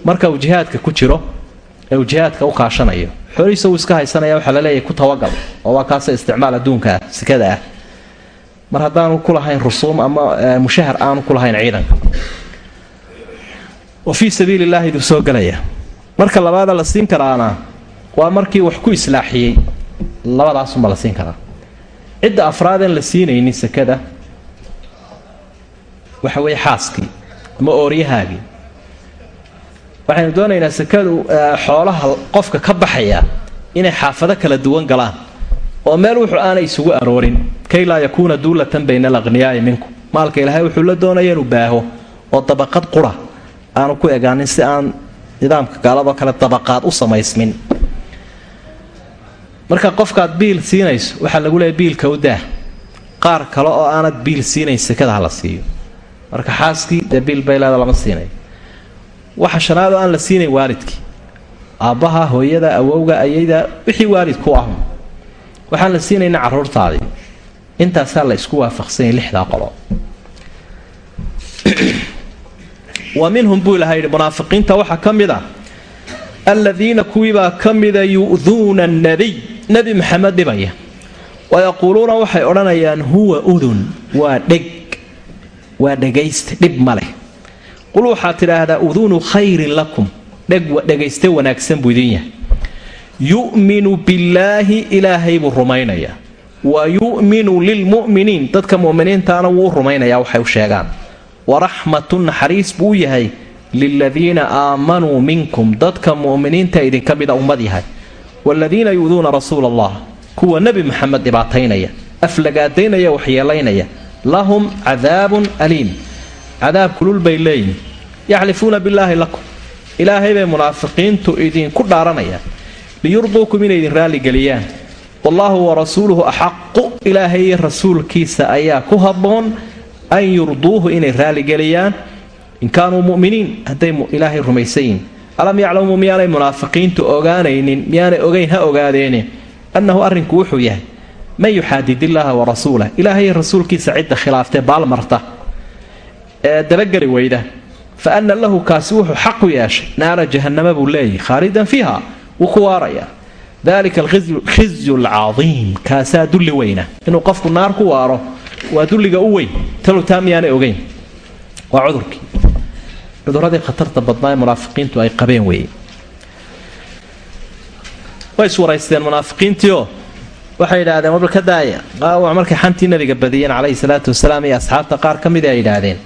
Marka uu jihaadka ku jiro ee uu jihaadka u kaashanayo xoolihiisa uu iska haysanaya waxaa la leeyahay ku tawagal oo waa kaasa isticmaal adduunka sikada ah. Mar haddaanu ku lahayn rusuum ama mushahar aanu ku lahayn ciidanka. Wa fii sabiili illaahi iduu soo gelaya marka labaada la siin karaana waa markii wax ku islaaxiyey. Labadaasunbaa la siin karaa. Cidda afraadeen la siinaynin sakada waxa weeye xaaskii ama ooryahaagii waxaynu doonaynaa sakadu xoolaha qofka ka baxaya inay xaafado kala duwan galaan oo meel wuxuu aanay isugu aroorin. Kay laa yakuuna duulatan bayna alaqhniyaai minkum maalka ilaahay wuxuu la doonaya inuu baaho oo dabaqad qura. Aanu ku egaanin si aan nidaamka gaaladoo kale dabaqaad u samaysmin. Marka qofkaad biil siinayso waxaa lagu leeya biilka u daah qaar kale oo aanad biil siinayn sekada ha la siiyo. Marka xaaskii dee biil bayleeda lama siinayo waxa shanaad oo aan la siinayn waalidkii aabbaha hooyada awowga ayayda wixii waalidku ahu waxaan la siinayna caruurtaadii intaasaa la isku waafaqsanyay lixdaa qolo. Wa minhum buu ilaha yidhi munaafiqiinta waxaa ka mid a aladiina kuwiibaa ka mida yu'duuna annabiy. Nebi maxamed dhibaya. Wayaquuluuna waxay odhanayaan huwa udun waa dheg waa dhegayste dhib ma leh qul waxaad tidhaahdaa udunu khayrin lakum. Dhegayste wanaagsan buu idin yahay. Yu'minu billaahi ilaahay buu rumaynayaa. Wa yu'minu lilmu'miniin dadka mu'miniintaana wuu rumaynayaa waxay u sheegaan. Waraxmatu naxariis buu u yahay liladiina aamanuu minkum dadka mu'miniinta idinka mida ummad yahay. Waaladiina yu'duuna rasuula allah kuwa nebi maxamed dhibaataynaya aflagaadaynaya waxyeelaynaya. Lahum cadaabun aliim cadaab kulul bay leeyihiin yaxlifuuna billaahi lakum. Ilaahay bay munaafiqiintu idinku dhaaranayaan. Liyurduukum inay idin raalligeliyaan wallaahu warasuuluhu axaqu. Ilaahay iyo rasuulkiisa ayaa ku habboon an yurduuhu inay raaligeliyaan in kaanuu muminiin hadday ilaahay rumaysan yihiin alam yaclamuu miyaanay munaafiqiintu ogaanaynin? Miyaanay ogayn ha ogaadeene? Annahu arrinku wuxuu yahay man yuxaadid illaaha wa rasuulah ilaahay rasuulkiisa cidda khilaaftee baalmarta ee dabageli weyda. Fa anna lahu kaasi wuxuu xaq u yeeshay naara jahannama buu leeyahy khaalidan fiiha wuu ku waarayaa dalika alkhizyu alcadiim kaasaa dulli weyna. Inuu qofku naar ku waaro waa dulliga u weyn. Talutaa miyaanay ogeyn. Waa cudurkii. Cuduradii khatarta badnaa ee munaafiqiintu ay qabeen weeye. Way iswaraysteen munaafiqiintiioo waxay yidhaahdeen warbal ka daaya. Markay xantii nabiga badiyeen calayhi salaatu wasalaam iyo asxaabta qaar ka mida ay yidhaahdeen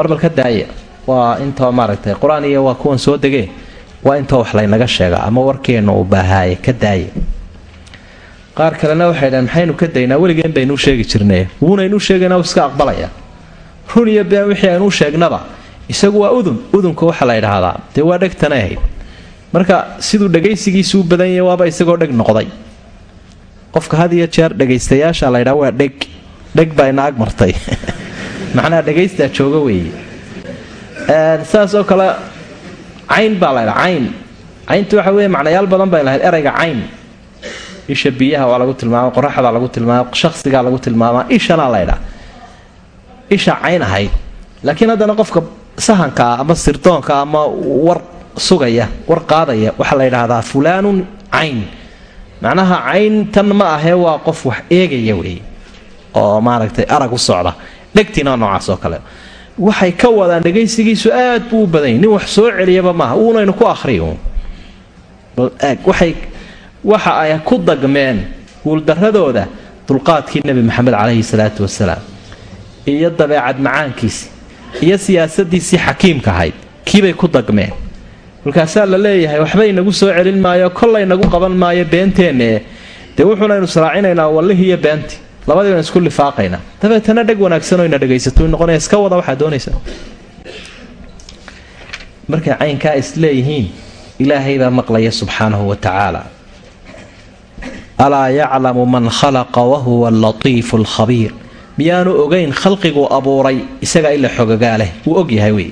warbal ka daaya waa intoo maaragtay qur'aan iyo waa kuwan soo degee waa intoo wax laynaga sheegaa ama warkeenna uu baahaaye ka daaya qaar kalena waxay dhahen maxaynu ka daynaa? Weligeen baynuu sheegi jirnay wuunaynuu sheegaynaa u iska aqbalaya. Run iyo been wixii aynuu sheegnaba isagu waa udun. Udunka waxa la ydhaahdaa dee waa dhegtanay ahayd. Marka siduu dhagaysigiisuu badan yahay waaba isagoo dheg noqday. Qofka had iyo jeer dhagaystayaasha laydhaa waa dheg. Dheg baa ina martay macnaha dhagaystaa jooga weeye. Saas oo kale cayn baa laydhaa cayn. Cayntu waxa weeye macnayaal badan bay lahayd erayga cayn. Isha biyaha waa lagu tilmaama qoraxdaa lagu tilmaama shaqsigaa lagu tilmaamaa ishanaa laydhaa isha cayn ahayd laakiin haddana qofka sahankaa ama sirdoonka ama war sugaya war qaadaya waxaa la yidhaahdaa fulaanun cayn. Macnaha cayn tan ma ahee waa qof wax eegaya weeye. Oo maaragtay arag u socda dhegtiina noocaas oo kale. Waxay ka wadaan dhagaysigiisu aad buu u badanyay nin wax soo celiyaba maaha. Uunaynu ku ahriy waxa ay ku dagmeen guuldaradooda dulqaadkii nebi maxamed caleyhi salaatu wasalaam iyo dabeecad macaankiisi iyo siyaasadiisii xakiimka ahayd. Kiibay ku dagmeen. Markaasaa la leeyahay waxba inagu soo celin maayo kollay nagu qaban maayo beenteenne dee wuxuunaynu israacinaynaa wallihii iyo beentii labadii baan isku lifaaqaynaa dabeetana dheg wanaagsanoo ina dhagaysato noqonaya iska wada waxaa doonaysa markay caynkaa isleeyihiin ilaahay baa maqlaya subxaanahu wa tacaala. Alaa yaclamu man khalaqa wahuwa alatiifu alkhabiir miyaanu ogayn khalqiguu abuuray isagaa ila xogagaa leh. Wuu ogyahay wey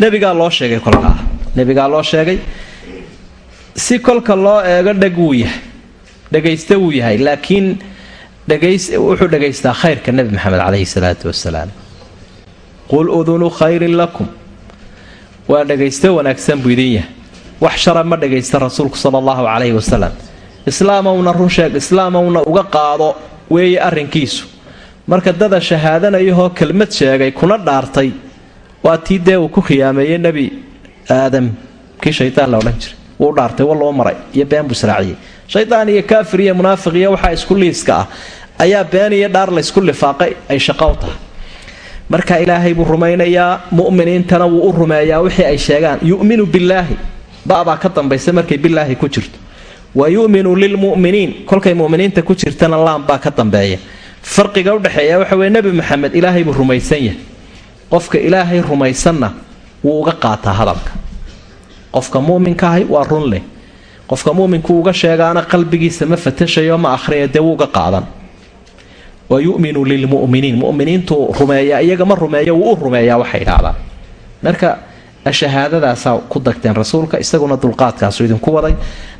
nebigaa loo sheegay kolkaa. Nebigaa loo sheegay si kolka loo eego dheg wuu yahay dhagaysta wuu yahay laakiin wuxuu dhagaystaa khayrka nebi maxamed caleyhi salaatu wasalaam. Qul udunu khayrin lakum. Waa dhagaysta wanaagsan buu idin yahay. Wax shara ma dhagaysta rasuulku sala allahu caleyhi wasalam islaamowna run sheeg islaamowna uga qaado weeye arrinkiisu. Marka dada shahaadanayahoo kelmad sheegay kuna dhaartay waa tii dee uu ku khiyaameeyey nebi aadam. Kii shaydaan la odhan jiray. Wuu dhaartay wa loo maray. Iyo been buu israaciyey shaydaan iyo kaafir iyo munaafiq iyo waxaa isku liiska ah ayaa been iyo dhaar laysku lifaaqay ay shaqo u tahay. Marka ilaahay buu rumaynayaa mu'miniintana wuu u rumeeyaa wixii ay sheegaan. Yu'minu billaahi ba'baa ka dambaysa markay bilaahi ku jirto. Wa yu'minu lilmu'miniin kolkay mu'miniinta ku jirtana laan baa ka dambeeya. Farqiga udhexeeya waxa weye nebi maxamed ilaahay buu rumaysan yahay. Qofka ilaahay rumaysanna wuu uga qaataa hadalka. Qofka muminka ahi waa run leh qofka muminku uga sheegaana qalbigiisa ma fatashayo ma ahriya dee wuuga qaadan. Wa yuminu lilmuminiin muminiintu rumeeya iyaga ma rumeeyo wuu u rumeeyaa waxay idhaahdaan marka shahaadadaasaa ku dagteen rasuulka isaguna dulqaadkaasu idinku waday.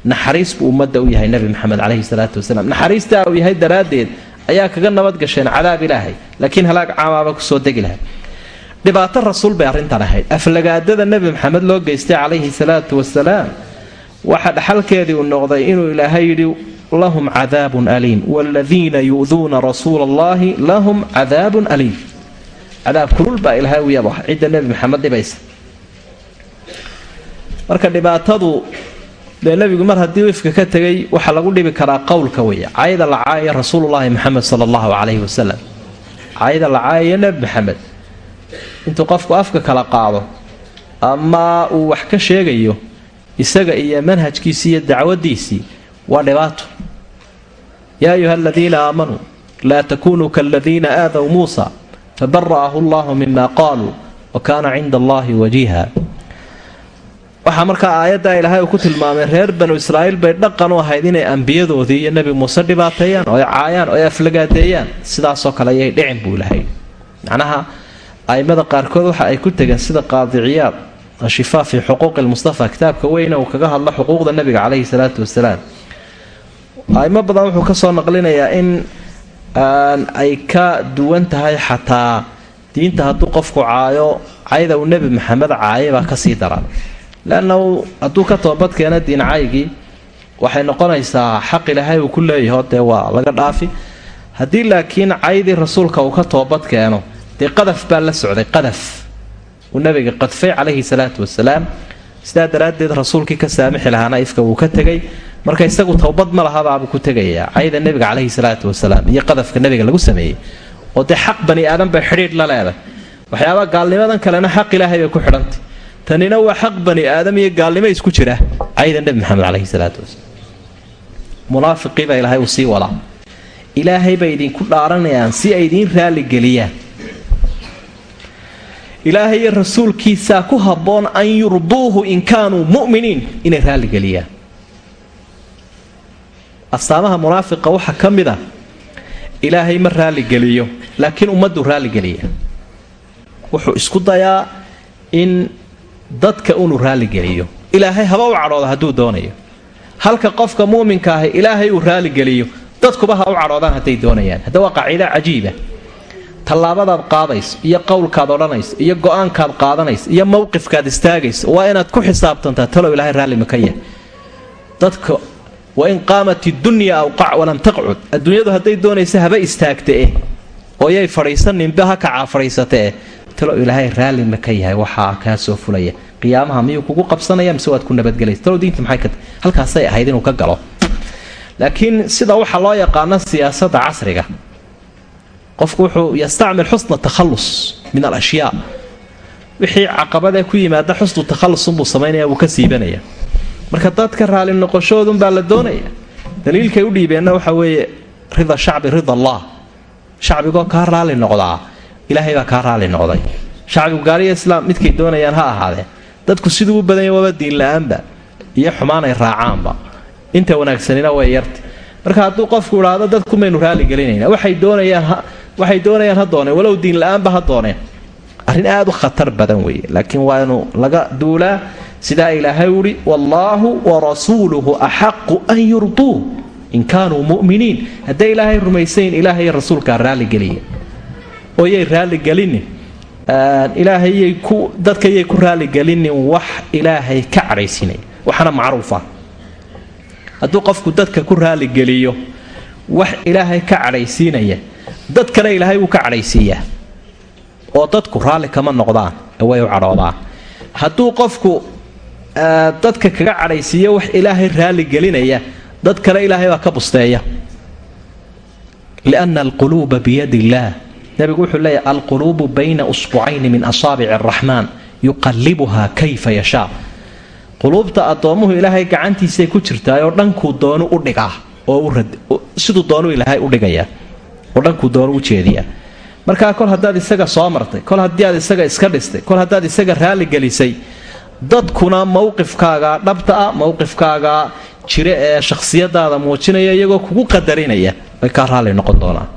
Naxariis buu ummadda u yahay nebi maxamed caleyhi salaatu wasalaam. Naxariistaa uu yahay daraaddeed ayaa kaga nabadgasheen cadaab ilaahay laakiin halaag caamaaba ku soo degi lahay. Dhibaato rasuul bay arrintan ahayd aflagaadada nebi maxamed loo geystay calayhi salaatu wasalaam waxa dhaxalkeedii uu noqday inuu ilaahay yidhi lahum cadaabun aliim. Waaladiina yu'duuna rasuula allahi lahum cadaabun aliim. Cadaab kulul baa ilaahay u yaba cidda nebi maxamed dhibaysa. Marka dhibaatadu dee nebigu mar haddii ifka ka tegay waxaa lagu dhibi karaa qowlka weeye cayda la caaya rasuulullaahi maxamed sala allahu calayhi wasalam cayda la caayaya nebi maxamed. Intuu qofku afka kala qaado ama uu wax ka sheegayo isaga iyo manhajkiisii iyo dacwadiisii waa dhibaato. Yaa ayuha aladiina aamanuu laa takunuu kaladiina aadaw muusa fabara'ahu allahu mima qaaluu wa kaana cinda allahi wajiiha. Waxaa markaa aayaddaa ilaahay uu ku tilmaamay reer banu israa'iil bay dhaqan u ahayd inay ambiyadoodii iyo nebi muuse dhibaateeyaan oo ay caayaan oo aflagaadeeyaan sidaasoo kale ayay dhicin buu ilahay macnaha a'immada qaarkood waxa ay ku tegeen sida qaadiciyaad ashifaa fi xuquuqi lmustafa kitaabka weyne uu kaga hadlo xuquuqda nebiga caleyhi salaatu wasalaam aimo badan wuxuu ka soo naqlinayaa in ay ka duwan tahay xataa diinta hadduu qofku caayo cayda uu nebi maxamed caaya baa ka sii daran leannahu hadduu ka toobadkeena diincaygii waxay noqonaysaa xaq ilaahay uu ku leeyaho dee waa laga dhaafi haddii laakiin caydii rasuulka uu ka toobad keeno dee qadaf baa la socday qadaf nabiga qadfay calayhi salaatu wasalaam sidaa daraaddeed rasuulkii ka saamixi lahaana ifka wuu ka tegay. Marka isagu towbad ma lahabaabuu ku tegayaa. Cayda nebiga caleyhi salaatu wasalaam iyo qadafka nebiga lagu sameeyey. Oo dee xaq bani aadan bay xidhiidh la leedahay. Waxyaabaa gaalnimadan kalena xaq ilaahay bay ku xidhantay. Tanina waa xaq bani aadam iyo gaalnimo isku jira. Cayda nebi maxamed caleyhi salaatu wasalaam munaafiqiibaa ilaahay uu sii wadaa ilaahay bay idinku dhaaranayaan si ay idiin raaligeliyaan ilaahay iyo rasuulkiisaa ku habboon an yurduuhu in kaanuu mu'miniin inay raalligeliyaan astaamaha munaafiqa waxaa ka mid a ilaahay ma raalligeliyo laakiin ummaddu raalligeliya wuxuu isku dayaa in dadka unu raalligeliyo ilaahay haba u cadhooda hadduu doonayo. Halka qofka mu'minka ahi ilaahay uu raalligeliyo dadkuba ha u cadhoodaan hadday doonayaan. Hadda waa qaaciida cajiiba tallaabadaad qaadayso iyo qowlkaad odhanayso iyo go'aankaad qaadanayso iyo mowqifkaad istaagayso waa inaad ku xisaabtantaa talow ilaahay raalli maka yahay dadka wain qaamat iddunya awqac walam taqcud. Adduunyadu hadday doonaysa haba istaagta eh oo yay fadhiisaninba ha kacaa fadhiisataeh talow ilaahay raalli maka yahay waxaa kaa soo fulaya. Qiyaamaha miyuu kugu qabsanaya mise waad ku nabadgelaysa talow diinta maxay ka halkaasay ahayd inuu ka galo. Laakiin sida waxaa loo yaqaano siyaasadda casriga qofku wuxuu yastacmil xusna takhallus min alashyaa wixii caqabadee ku yimaada xusnu takhallusunbuu samaynaya wuu ka siibanaya marka dadka raali noqoshoodunbaa la doonaya. Daliilkay u dhiibeenna waxa weeye rida shacbi rida allah. Shacbigoo kaa raali noqdaa ilaahay baa kaa raali noqday. Shacbigu gaaliya islaam midkay doonayaan ha ahaadeen dadku siduu u badanya waaba diinla-aanba iyo xumaanay raacaanba. Inta wanaagsanina way yarta marka hadduu qofku idhaahdo dadkumaynu raaligelinayna waxay doonayaan waxay doonayaan ha dooneen walow diinla-aanba ha dooneen arrin aada u khatar badan weeye laakiin waa laga duulaa sidaa ilaahay uhi wallaahu warasuuluhu axaqu an yurduu in kaanuu mu'miniin hadday ilaahay rumaysayin ilaahay rasuulkaa raalligeliya oo yay raalligelinin ilaahayay ku dadkayay ku raalligelinin wax ilaahay ka cadhaysinaya waxaana macruufa. Hadduu qofku dadka ku raaligeliyo wax ilaahay ka cadhaysiinaya dadkana ilaahay wuu ka cadhaysiiyaa oo dadku raalli kama noqdaan way u cadhoodaan. Hadduu qofku dadka kaga cadhaysiiyo wax ilaahay raaligelinaya dadkana ilaahay baa ka busteeya. Liana alquluuba biyadi illaah nabigu wuxuu leeyahy alquluubu bayna usbucayni min asaabici araxmaan yuqallibuhaa kayfa yashaa. Quluubta addoomuhu ilaahay gacantiisay ku jirtaayoo dhankuu doonu u dhigaa oo siduu doonu ilaahay u dhigayaa oo dhankuu doonu u jeediyaa markaa kol haddaad isaga soo martay kol haddii aad isaga iska dhistay kol haddaad isaga raaligelisay dadkuna mowqifkaaga dhabta ah mowqifkaaga jira ee shakhsiyadaada muujinaya iyagoo kugu qadarinaya way kaa raalli noqon doonaan.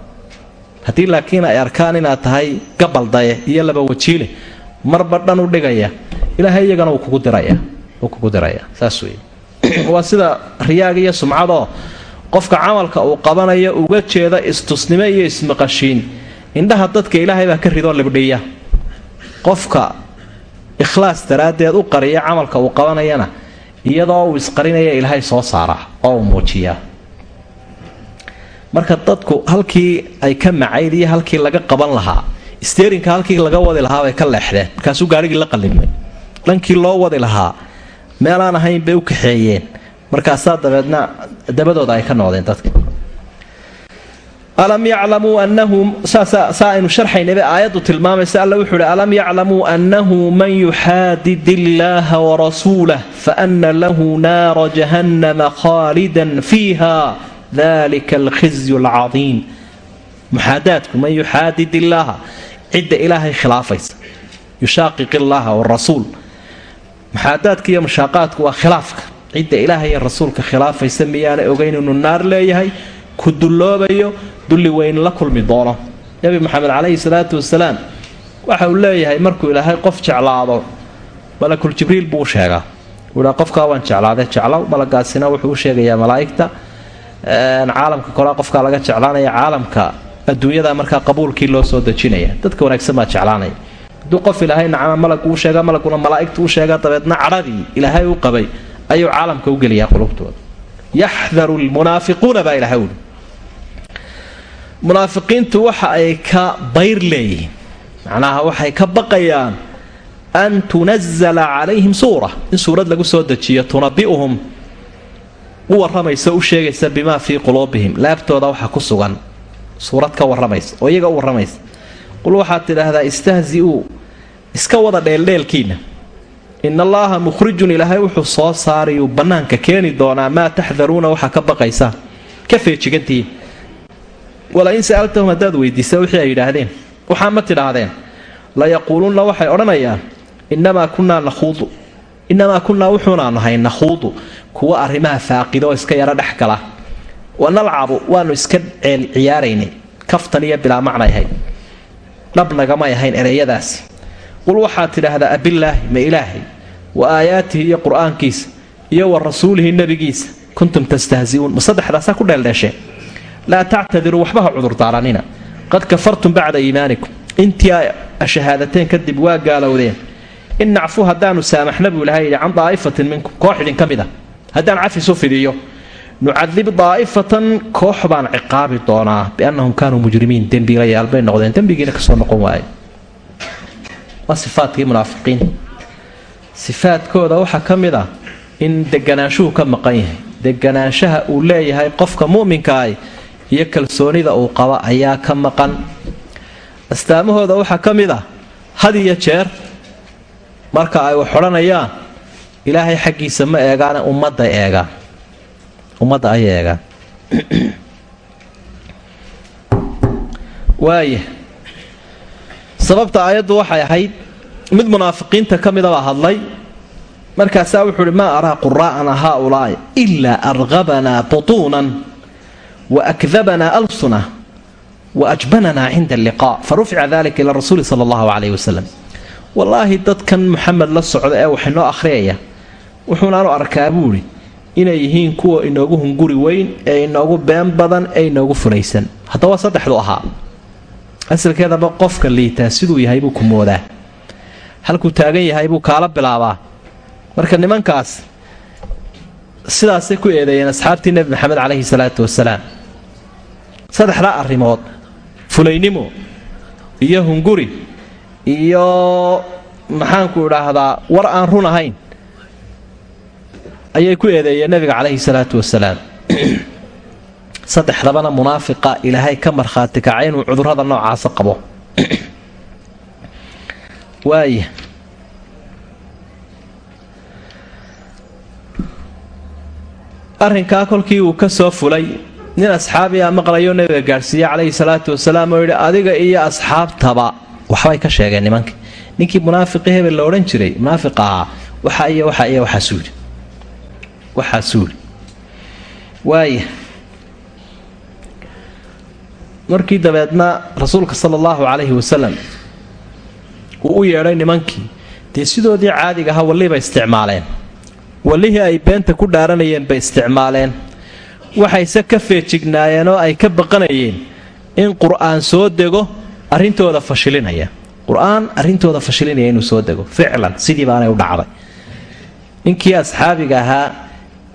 Haddii laakiin ay arkaan inaad tahay gabaldaye iyo laba wajiile marba dhan u dhigaya ilaahay iyagana wuu kugu diraya saas wey waa sida riyaaga iyo sumcadoo qofka camalka uu qabanayo uga jeeda istusnimo iyo ismaqashiin. Indhaha dadka ilaahay baa ka ridoo libdhiya. Qofka ikhlaas daraaddeed u qariya camalka uu qabanayana iyadoo uu isqarinaya ilaahay soo saaraa oo uu muujiyaa marka dadku halkii ay ka macayd iyo halkii laga qaban lahaa steerinka halkii laga wadi lahaa bay ka leexdeen. Markaasuu gaarigii la qallimay. Dhankii loo wadi lahaa meelaan ahayn bay u kaxeeyeen markaasaa dabeedna dabadooda ay ka noqdeen dadka. Alam yaclamuu anahu saa aynu sharxaynaba aayaddu tilmaamaysa alla wuxuu uhi alam yaclamuu annahu man yuxaadid illaaha warasuulah faana lahu naara jahannama khaalidan fiiha dalika alkhizyu alcadiim muxaadaadku man yuxaadid illaaha cidda ilaahay khilaafaysa. Yushaaqiq illaaha warasuul muxaadaadka iyo mushaaqaadku waa khilaafka cidda ilaahay iyo rasuulka khilaafaysa miyaanay ogeyn inuu naar leeyahay ku dulloobayo dulli weyn la kulmi doono. Nebi maxamed calayhi salaatu wasalaam waxa uu leeyahay markuu ilaahay qof jeclaado malakul jibriil buu sheegaa. Wuuha qofkaa waan jeclaaday jeclow. Malagaasina wuxuu u sheegayaa malaa'igta caalamka kolaa qofkaa laga jeclaanaya caalamka adduunyada markaa qabuulkii loo soo dejinaya. Dadka wanaagsan baa jeclaanaya. Hadduu qof ilaahay nacama malagu u sheega malaguna malaa'igtu u sheega dabeedna cadhadii ilaahay u qabay ayuu caalamka u geliyaa qulubtooda. Yaxdaru lmunaafiquuna baa ilahay uli munaafiqiintu waxa ay ka bayr leeyihiin. Macnaha waxay ka baqayaan an tunazala calayhim suura. In suurad lagu soo dejiyo tunabi'uhum u warramaysa u sheegaysa bimaa fii quluubihim. Laabtooda waxa ku sugan. Suurad ka warramaysa oo iyaga u warramaysa. Qul waxaad tidhaahdaa istahzi-uu. Iska wada dheeldheelkiinna in allaaha mukhrijun ilaahay wuxuu soo saarayuu bannaanka keeni doonaa maa taxdaruuna waxaa ka baqaysaa ka feejigantihiin walain sa'altahum haddaad weydiisa wixii ay yidhaahdeen waxaa ma tidhaahdeen layaquulunna waxay odhanayaan innamaa kunnaa nakhuudu innamaa kunnaa wuxuunaanu ahay nakhuudu kuwa arrimaha faaqido oo iska yaro dhex gala wa nalcabu waannu iska ceel ciyaaraynay kaftan iyo bilaa macnay ahayd dhabnagamay ahayn ereyadaasi qul waxaad tidhaahdaa abillaahi ma ilaahay wa aayaatihi iyo qur'aankiisa iyo wa rasuulihi nebigiisa kuntum tastahzi'uun. Ma saddexdaasaa ku dheeldheesheen laa tactadiruu waxbaha cudurdaaranina qad kafartum bacda iimaanikum. Intii a shahaadateen kadib waa gaalowdeen. In nacfu haddaanu saamaxna buu ilahay yidhi can daa'ifatin minkum. Koox idinka mid a haddaan cafisu fidiyo nucadib daa'ifatan. Koox baan ciqaabi doonaa biannahum kaanuu mujrimiin. Dembiilayaal bay noqdeen. Dembigiina ka soo noqon waaye. Waa sifaadkooda waxaa ka mid ah in deganaanshuhu ka maqan yahay. Deganaanshaha uu leeyahay qofka mu'minkaah iyo kalsoonida uu qaba ayaa ka maqan. Astaamahooda waxaa ka mid ah had iyo jeer marka ay wax ilaahay xaggiisa ma eegaane ummadda eegaan. Ummadda ay eegaan. Waaya sababta aayaddu waxay ahayd mid munaafiqiinta ka midabaa hadlay. Markaasaa wuxuu uhi maa araa quraa'ana haaulaa'i ilaa argabanaa butuunan wa akdabanaa alsuna wa ajbananaa cinda alliqaa. Fa rufica dalika ila rasuuli sala allahu calayhi wasalam wallaahi dadkan muxamed la socda ee wax inoo akhriyaya wuxuunaanu arkaa buuhi inay yihiin kuwa inoogu hunguri weyn ee inoogu been badan ee inoogu fulaysan haddaba saddexdu ahaa. Asalkeedaba qofka liitaa siduu yahay buu ku moodaa halkuu taagan yahay buu kaala bilaabaa. Marka nimankaas sidaasay ku eedeeyeen asxaabtii nebi maxamed caleyhi salaatu wasalaam saddexdaa arrimood fulaynimo iyo hunguri iyo maxaanku idhaahdaa war aan run ahayn ayay ku eedeeyeen nebiga caleyhi salaatu wasalaam saddexdabana munaafiqa ilaahay ka markhaati kacay inuu cudurrada noocaasa qabo waaya arrinkaa kolkii uu ka soo fulay nin asxaabiyaa maqlayo nebiga gaadhsiiye calayhi salaatu wasalaam oo yidhi adiga iyo asxaabtaba waxbay ka sheegeen nimankii ninkii munaafiqi hebel la odhan jiray munaafiq ahaa waxa iyo waxa iyo waxaasuuli waxaasuuli waaya markii dabeedna rasuulka sala allahu calayhi wasalam uu u yeedhay nimankii. Dee sidoodii caadiga ahaa wallibay isticmaaleen. Wallihii ay beenta ku dhaaranayeen bay isticmaaleen. Waxayse ka feejignaayeen oo ay ka baqanayeen in qur'aan soo dego arrintooda fashilinaya qur'aan arrintooda fashilinaya inuu soo dego. Ficlan sidii baanay u dhacday. Ninkii asxaabiga ahaa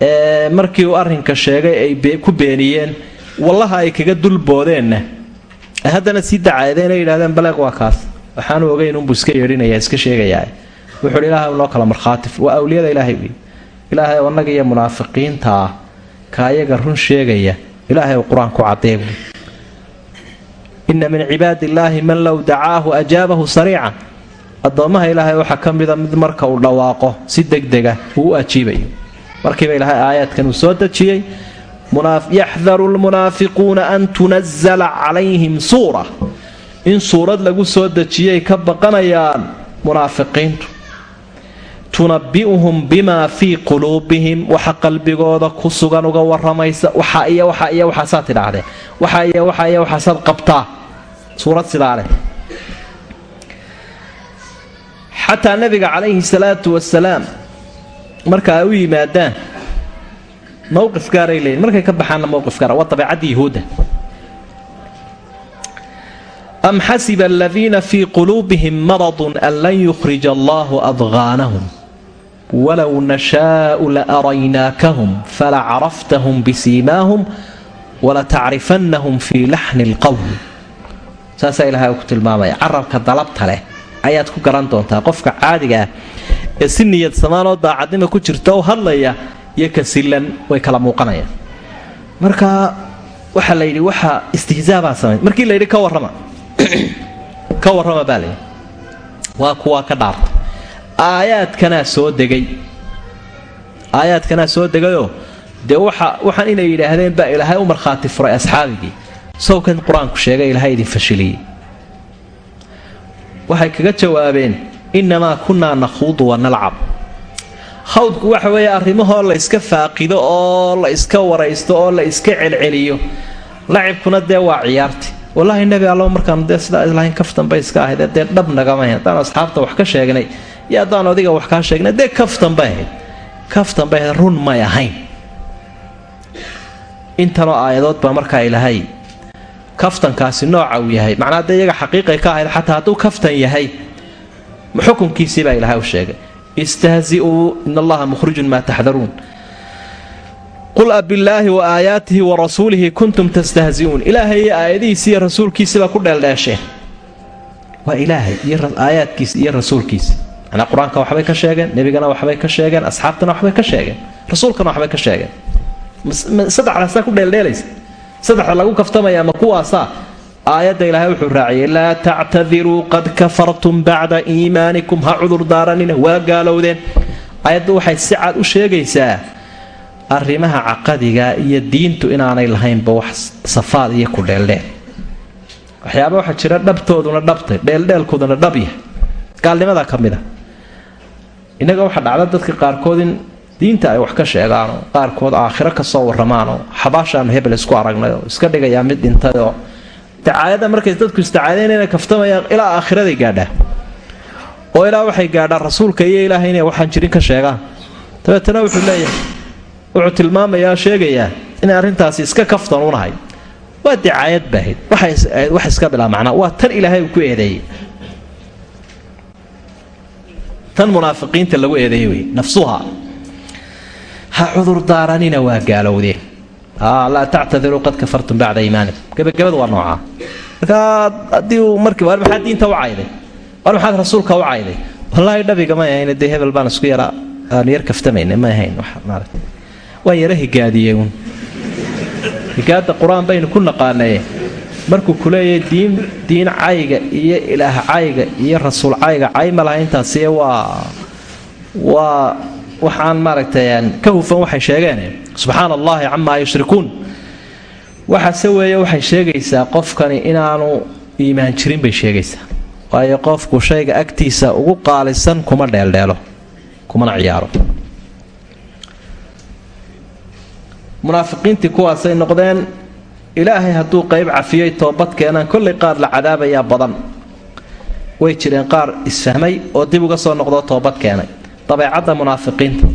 ee markii uu arrinka sheegay ay ku beeniyeen wallaha ay kaga dulboodeenna. Haddana sii dacaadeen ay yidhahdeen baleeq waa kaas waxaanu ogeyn unbuu iska yeedhinaya iska sheegayaa. Wuxuuhi ilaahay noo kala markhaati. Waa awliyada ilaahay wey. Ilaahay oo annaga iyo munaafiqiinta ah ka ayaga run sheegaya ilaahay uu qur'aanku cadee buui inna min cibaadi illaahi man low dacaahu ajaabahu sariican addoommaha ilaahay waxaa ka mida mid marka uu dhawaaqo si degdega uu u ajiibayo. Markiiba ilaahay aayaadkan uu soo dejiyey yaxdaru lmunaafiquuna an tunazala calayhim suura in suurad lagu soo dejiyay ka baqanayaan munaafiqiintu. Tunabi'uhum bimaa fii quluubihim waxa qalbigooda ku sugan uga waramaysa waxa iyo waxa iyo waxaasaad tidhaahdeen waxa iyo waxa iyo waxaasaad qabtaa. Suurad sidaa leh. Nabiga calayhi salaatu wasalaam marka ay u yimaadaan mowqif gaaray leeyiin markay ka baxaanna mowqif gaara waa dabeecaddii yuhuudda am xasiba aladiina fii quluubihim maradun an lan yukhrija allahu adqaanahum walow nashaau la araynaakahum fala caraftahum bisiimaahum walatacrifannahum fii laxni lqowl saasaa ilahay ku tilmaamaya carabka dalabta leh ayaad ku garan doontaa qofka caadiga ah ee si niyad samaanoo daacadnima ku jirta u hadlaya iyo ka silan way kala muuqanayaan marka waxaa la yidhi waxa istihzaabaa samay markii la ka warrama ka warrama baa waa kuwaa ka dhaarta aayaadkanaa soo degay. Aayaadkanaa soo degayoo dee waxa waxaan inay yidhaahdeen baa ilaahay u markhaati furay asxaabigii. Sawkan qur'aanku sheegay ilaahay idin fashiliyey. Waxay kaga jawaabeen innamaa kunnaa nakhuudu wa nalcab. Khawdku waxa weeye arrimahoo la iska faaqido oo la iska waraysto oo la iska celceliyo. Lacibkuna dee waa ciyaarti wallaahi nebi allo markaanu dee sidaa islahayn kaftan bay iska ahayd dee dhab nagamahayn haddaanu asxaabta wax ka sheegnay iyo haddaanu adiga wax kaa sheegnay dee kaftan bay ahayd. Kaftan bay ahayd run may ahayn. Intanoo aayadood baa markaa ilaahay kaftankaasi nooca uu yahay. Macnaa dee iyaga xaqiiqay ka ahayd xataa hadduu kaftan yahay xukunkiisii baa ilaahay u sheegay. Istahzi'uu in allaha mukhrijun maa taxdaruun qul abillaahi wa aayaatihi wa rasuulihi kuntum tastahzi'uun ilaahay iyo aayadihiisi iyo rasuulkiisibaa ku dheeldheesheen waa ilaahay iyo aayaadkiisa iyo rasuulkiisa manaa qur'aanka waxbay ka sheegeen nebigana waxbay ka sheegeen asxaabtana waxbay ka sheegeen rasuulkana waxbay ka sheegeen saddexdaasaa ku dheeldheelaysa saddexda lagu kaftamaya ma kuwaasaa aayadda ilaahay wuxuu raaciyay laa tactadiruu qad kafartum bacda iimaanikum ha cudur daaranina waa gaalowdeen aayaddu waxay si cad u sheegaysaa arrimaha caqadiga iyo diintu inaanay lahaynba wax safaad iyo ku dheeldheel waxyaaba waxaa jira dhabtooduna dhabtay dheeldheelkooduna dhabya gaalnimadaa ka mid a. Innaga waxaa dhacda dadka qaarkood in diinta ay wax ka sheegaanoo qaarkood aakhiro ka soo warramaanoo xabaashaanu hebel isku aragnayoo iska dhigayaa mid dhintayoo. Dacaayadda markay dadku isticaadeen inay kaftamayaan ilaa aakhiraday gaadhaa. Oo ilaa waxay gaadhaan rasuulka iyo ilaahay inay waxaan jirin ka sheegaan. Dabeetana wuxuu leeyahay wuxuu tilmaamayaa sheegayaa inay arrintaasi iska kaftan u nahay waa dicaayad baahid wax iska bilaa macnaa. Waa tan ilaahay uu ku eedeeyey. Tan munaafiqiinta lagu eedeeyey wey nafsuha. Ha cudurdaaranina waa gaalowdeen laa tactadiruu qad kafartum bacda iimaanikum. Gebagabada waa noocaa. Markaa haddii uu markii war maxaad diinta u cayday? War maxaad rasuulka u cayday? Wallaahi dhabiga may ahayn dee hebel baan isku yaraa. Aanu yar kaftamayna may ahayn maarata waan yara higaadiyey uun. Higaada qur'aan baynu ku naqaanaye markuu ku leeyahay diin diin cayga iyo ilaah cayga iyo rasuul cayga cay ma laha intaasi waa waa waxaan maaragtay ka hufan waxay sheegeen. Subxaana allahi camaa yushrikuun. Waxaase weeye waxay sheegaysaa qofkani inaanu iimaan jirin bay sheegaysaa. Waayo qofku shayga agtiisa ugu qaalisan kuma dheeldheelo kumana ciyaaro munaafiqiintii kuwaasay noqdeen ilaahay hadduu qayb cafiyey toobad keenaan kollay qaar la cadaabayaa badan. Way jireen qaar isfahmay oo dib uga soo noqdoo toobad keenay dabeecadda munaafiqiinta.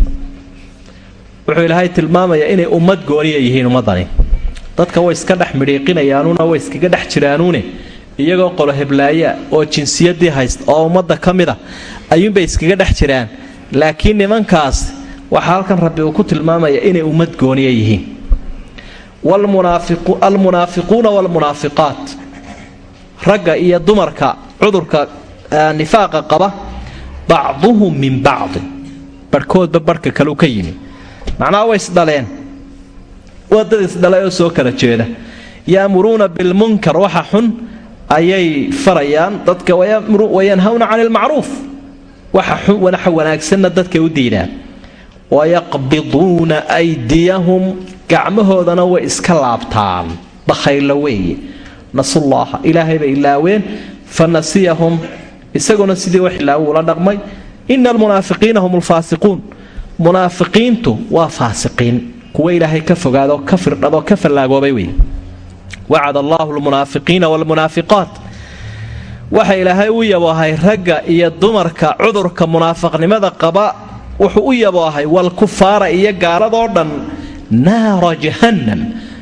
Wuxuu ilaahay tilmaamayaa inay ummad gooniya yihiin ummadani dadka way iska dhex midhiiqinayaanuuna way iskaga dhex jiraanuune iyagoo qolo heblaaya oo jinsiyadii haysta oo ummadda ka mid a ayuunbay iskaga dhex jiraan. Laakiin nimankaas waxaa halkan rabbi uu ku tilmaamaya inay ummad gooniya yihiin. Almunaafiquuna waalmunaafiqaat ragga iyo dumarka cudurka nifaaqa qaba bacduhum min bacdi. Barhkoodba barhka kaleu ka yimi. Macnaha way isdhaleen waa dad isdhalay oo soo kala jeeda. Yaamuruuna bilmunkar waxa xun ayay farayaan. Dadka wayanhawna cani ilmacruuf waxa wanaagsanna dadkay u diidaan wayaqbiduuna aydiyahum gacmahoodana way iska laabtaan. bakhaylo weeye nasullaaha ilaahay bay ilaaween fa nasiyahum isaguna sidii wax ilaawu ula dhaqmay ina almunaafiqiina hum alfaasiquun munaafiqiintu waa faasiqiin kuwa ilaahay ka fogaado ka firdhadoo ka fallaagoobay wey wacad allaahu lmunaafiqiina waalmunaafiqaat waxa ilaahay u yaboohay ragga iyo dumarka cudurka munaafaqnimada qaba wuxuu u yaboohay walkufaara iyo gaaladoo dhan naara jahannam.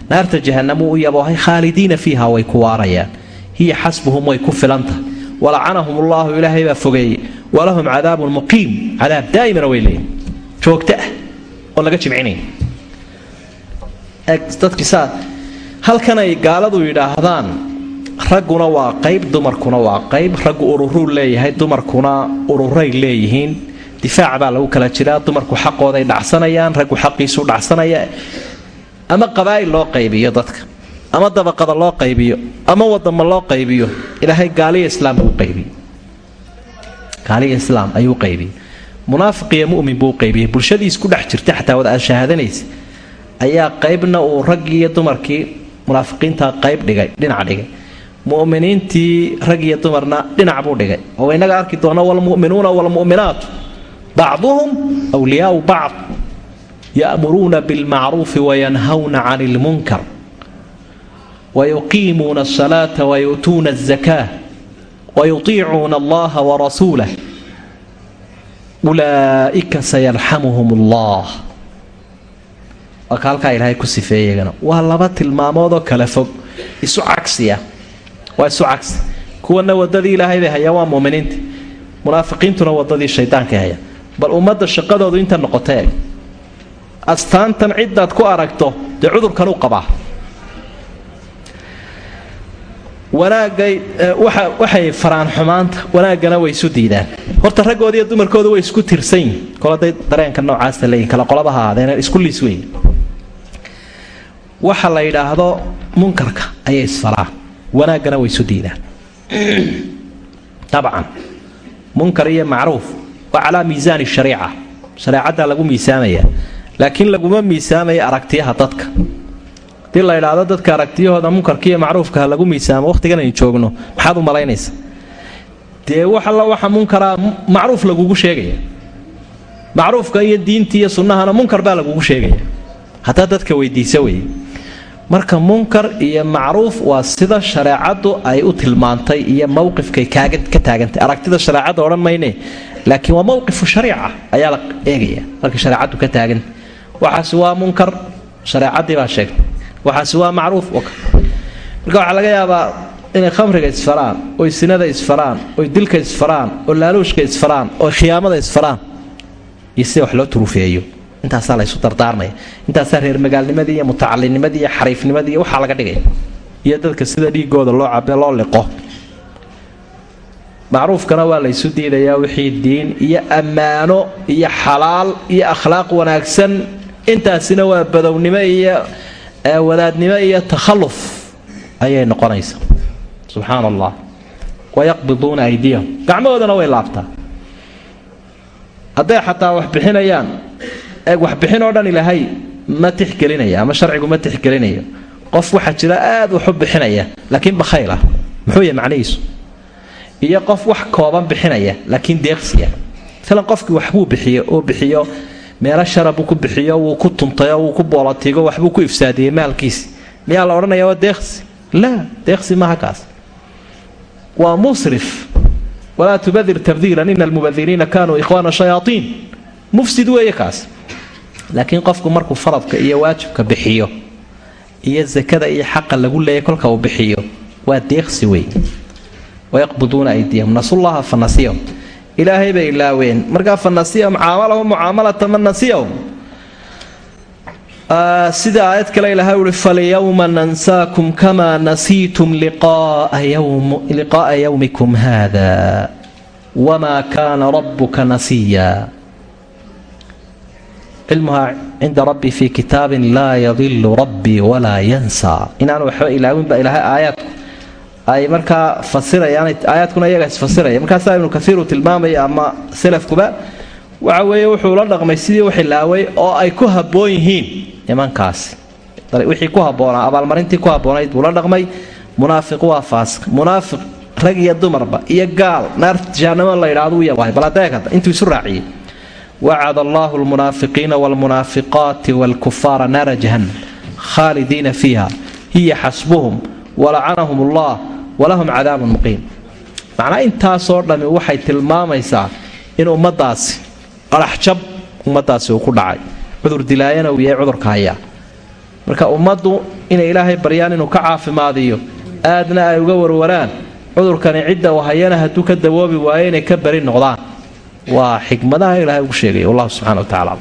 Naarta jahanamuu u yaboohay khaalidiina fiiha way ku waarayaan. Hiya xasbuhum way ku filantahay walacanahum ullaahu ilaahay baa fogeeyey. Walahum cadaabun muqiim. Cadaab daa'imana way leeyihiin joogto ah oon laga jimcinayn dadkiisaa halkan gaaladu yidhaahdaan ragguna waa qayb dumarkuna waa qayb. Raggu ururuu leeyahay dumarkuna ururay leeyihiin difaac baa lagu kala jiraa dumarku xaqooday dhacsanayaan raggu xaqiisuu dhacsanaya ama qabaa'il loo qaybiyo dadka ama dabaqada loo qaybiyo ama wadama loo qaybiyo ilaahay gaaliya islaam buu qaybiye gaaliya islaam ayuu qaybiyey munaafiq iyo mu'min buu qaybiyey bulshadii isku dhex jirta xataa wada aad shahaadanaysa ayaa qaybna uu raggii iyo dumarkii munaafiqiinta qayb dhigay dhinac dhigay. Mu'miniintii rag iyo dumarna dhinac buu dhigay. Oo inaga arki doona walmu'minuuna waalmu'minaatu bacduhum wliyaau bacd ya'muruuna bilmacruufi wayanhawna cani ilmunkar wayuqiimuuna asalaata wayu'tuuna azakaa wayutiicuuna allaha warasuulah ulaa'ika sayarxamuhum allah waa ka halkaa ilaahay ku sifeeyagana waa laba tilmaamoodoo kala fog isu cagsiya waa isu cagsi kuwana wadadii ilaahay bay hayaan waa bal ummadda shaqadoodu inta noqota eg astaantan ciddaad ku aragto dee cudurkan u qabaa. Wanaagay waxay faraan xumaanta wanaaggana way isu diidaan. Horta raggooda iyo dumarkooda way isku tirsan yihiin koladay dareenka noocaasa leeyihiin kala qolabaha ahaadeen isku liis weyn. Waxa la yidhaahdo munkarka ayay isfaraan wanaaggana way isu diidaan. Dabcan munkar iyo macruuf waa calaa miisaani shariica shareecaddaa lagu miisaamaya. Laakiin laguma miisaamaya aragtiyaha dadka. Hadii la idhaahdo dadka aragtiyahooda munkarka iyo macruufkaha lagu miisaamo wakhtigan aynu joogno. Maxaad u malaynaysa dee wax alla waxa munkaraa macruuf lagugu sheegaya. Macruufka iyo diinta iyo sunnahana munkar baa lagugu sheegaya. Haddaa dadka weydiisa weye marka munkar iyo macruuf waa sida shareecaddu ay u tilmaantay iyo mowqifkay ka taagantay. Aragtida shareecadda odhan mayne laakiin waa mowqifu shariica ayaa la eegaya. Marka shareecaddu ka taaganta waxaasi waa munkar shareecadii baa sheegtay. Waxaasi waa macruuf marka waxaa laga yaabaa inay khamriga isfaraan oy sinada isfaraan oy dilka isfaraan oo laaluushka isfaraan oo khiyaamada isfaraan iyo sida wax loo turuufeeyo intaasaa laysu dardaarmaya intaasaa reer magaalnimadii iyo mutacalinimadii iyo xariifnimadii iyo waxaa laga dhigaya iyo dadka sida dhiigooda loo cabe loo liqo. Macruufkana waa laysu diidayaa wixii diin iyo ammaano iyo xalaal iyo akhlaaq wanaagsan. Intaasina waa badownimo iyo wadaadnimo iyo takhalluf ayay noqonaysa subxaana allah wayaqbiduuna aydiyahum gacmahoodana way laabtaa. Hadday xataa wax bixinayaan eeg waxbixin oo dhan ilaahay ma tixgelinaya ama sharcigu ma tixgelinayo qof waxaa jira aad wax u bixinaya laakiin bakhayl ah. Muxuu yahay macnihiisu? Iyo qof wax kooban bixinaya laakiin deeqsiya. Maalan qofkii waxbuu bixiyo oo bixiyo meelo sharabuu ku bixiyo wuu ku tuntayo wuu ku boolatigo waxbuu ku ifsaadiyey maalkiisi. Miyaa la odhanaya waa deeqsi? Laa deeqsi maaha kaas. Waa musrif. Walaa tubadir tabdiilan ina almubadiriina kaanuu ikhwaana shayaaiin mufsid weeye kaas laakiin qofku markuu faradka iyo waajibka bixiyo iyo sakada iyo xaqa lagu leeyay kolka uu bixiyo waa deeqsi wey wayaqbuduuna aydiyahum. Nasullaha fa nasiyahum ilaahay bay ilaaween. Markaa fa nasiyahum caamalahum mucaamalata man nasiyahum. Sida aayad kale ilahay uhi falyawma nansaakum kamaa nasiitum liqaa'a yawmikum hada wamaa kaana rabuka nasiya cilmuhaa cinda rabbii fii kitaabin laa yadilu rabbii walaa yansaa inaanu waxba ilaawinba ilaahay aayaadku ay markaa fasirayaan aayaadkuna iyaga isfasiraya markaasaa ibnu kaiiru tilmaamaya ama salafkuba waxa weeye wuxuu la dhaqmay sidii wax ilaaway oo ay ku habboon yihiin nimankaasi wixii ku habboonaa abaalmarintii ku habboonayd buu la dhaqmay. Munaafiq waa faasiq munaafiq rag iyo dumarba iyo gaal naar jahanamo la yidhaahdo u yabahay bal adeegada intuu isu raaciyey wacad allahu lmunaafiqiina wlmunaafiqaati wlkufaara naara jahannam khaalidiina fiiha hiya xasbuhum walacanahum allah walahum cadaabun muqiim macnaa intaasoo dhammi waxay tilmaamaysaa in ummadaasi qaraxjab ummadaasi uu ku dhacay cudur dilaayana uu yahay cudurka hayaa marka ummaddu inay ilaahay baryaan inuu ka caafimaadiyo aadna ay uga warwaraan cudurkani cidda uu hayana hadduu ka dawoobi waayo inay ka bari noqdaan waa xikmadaha ilaahay ugu sheegay wallahu subxana wa tacala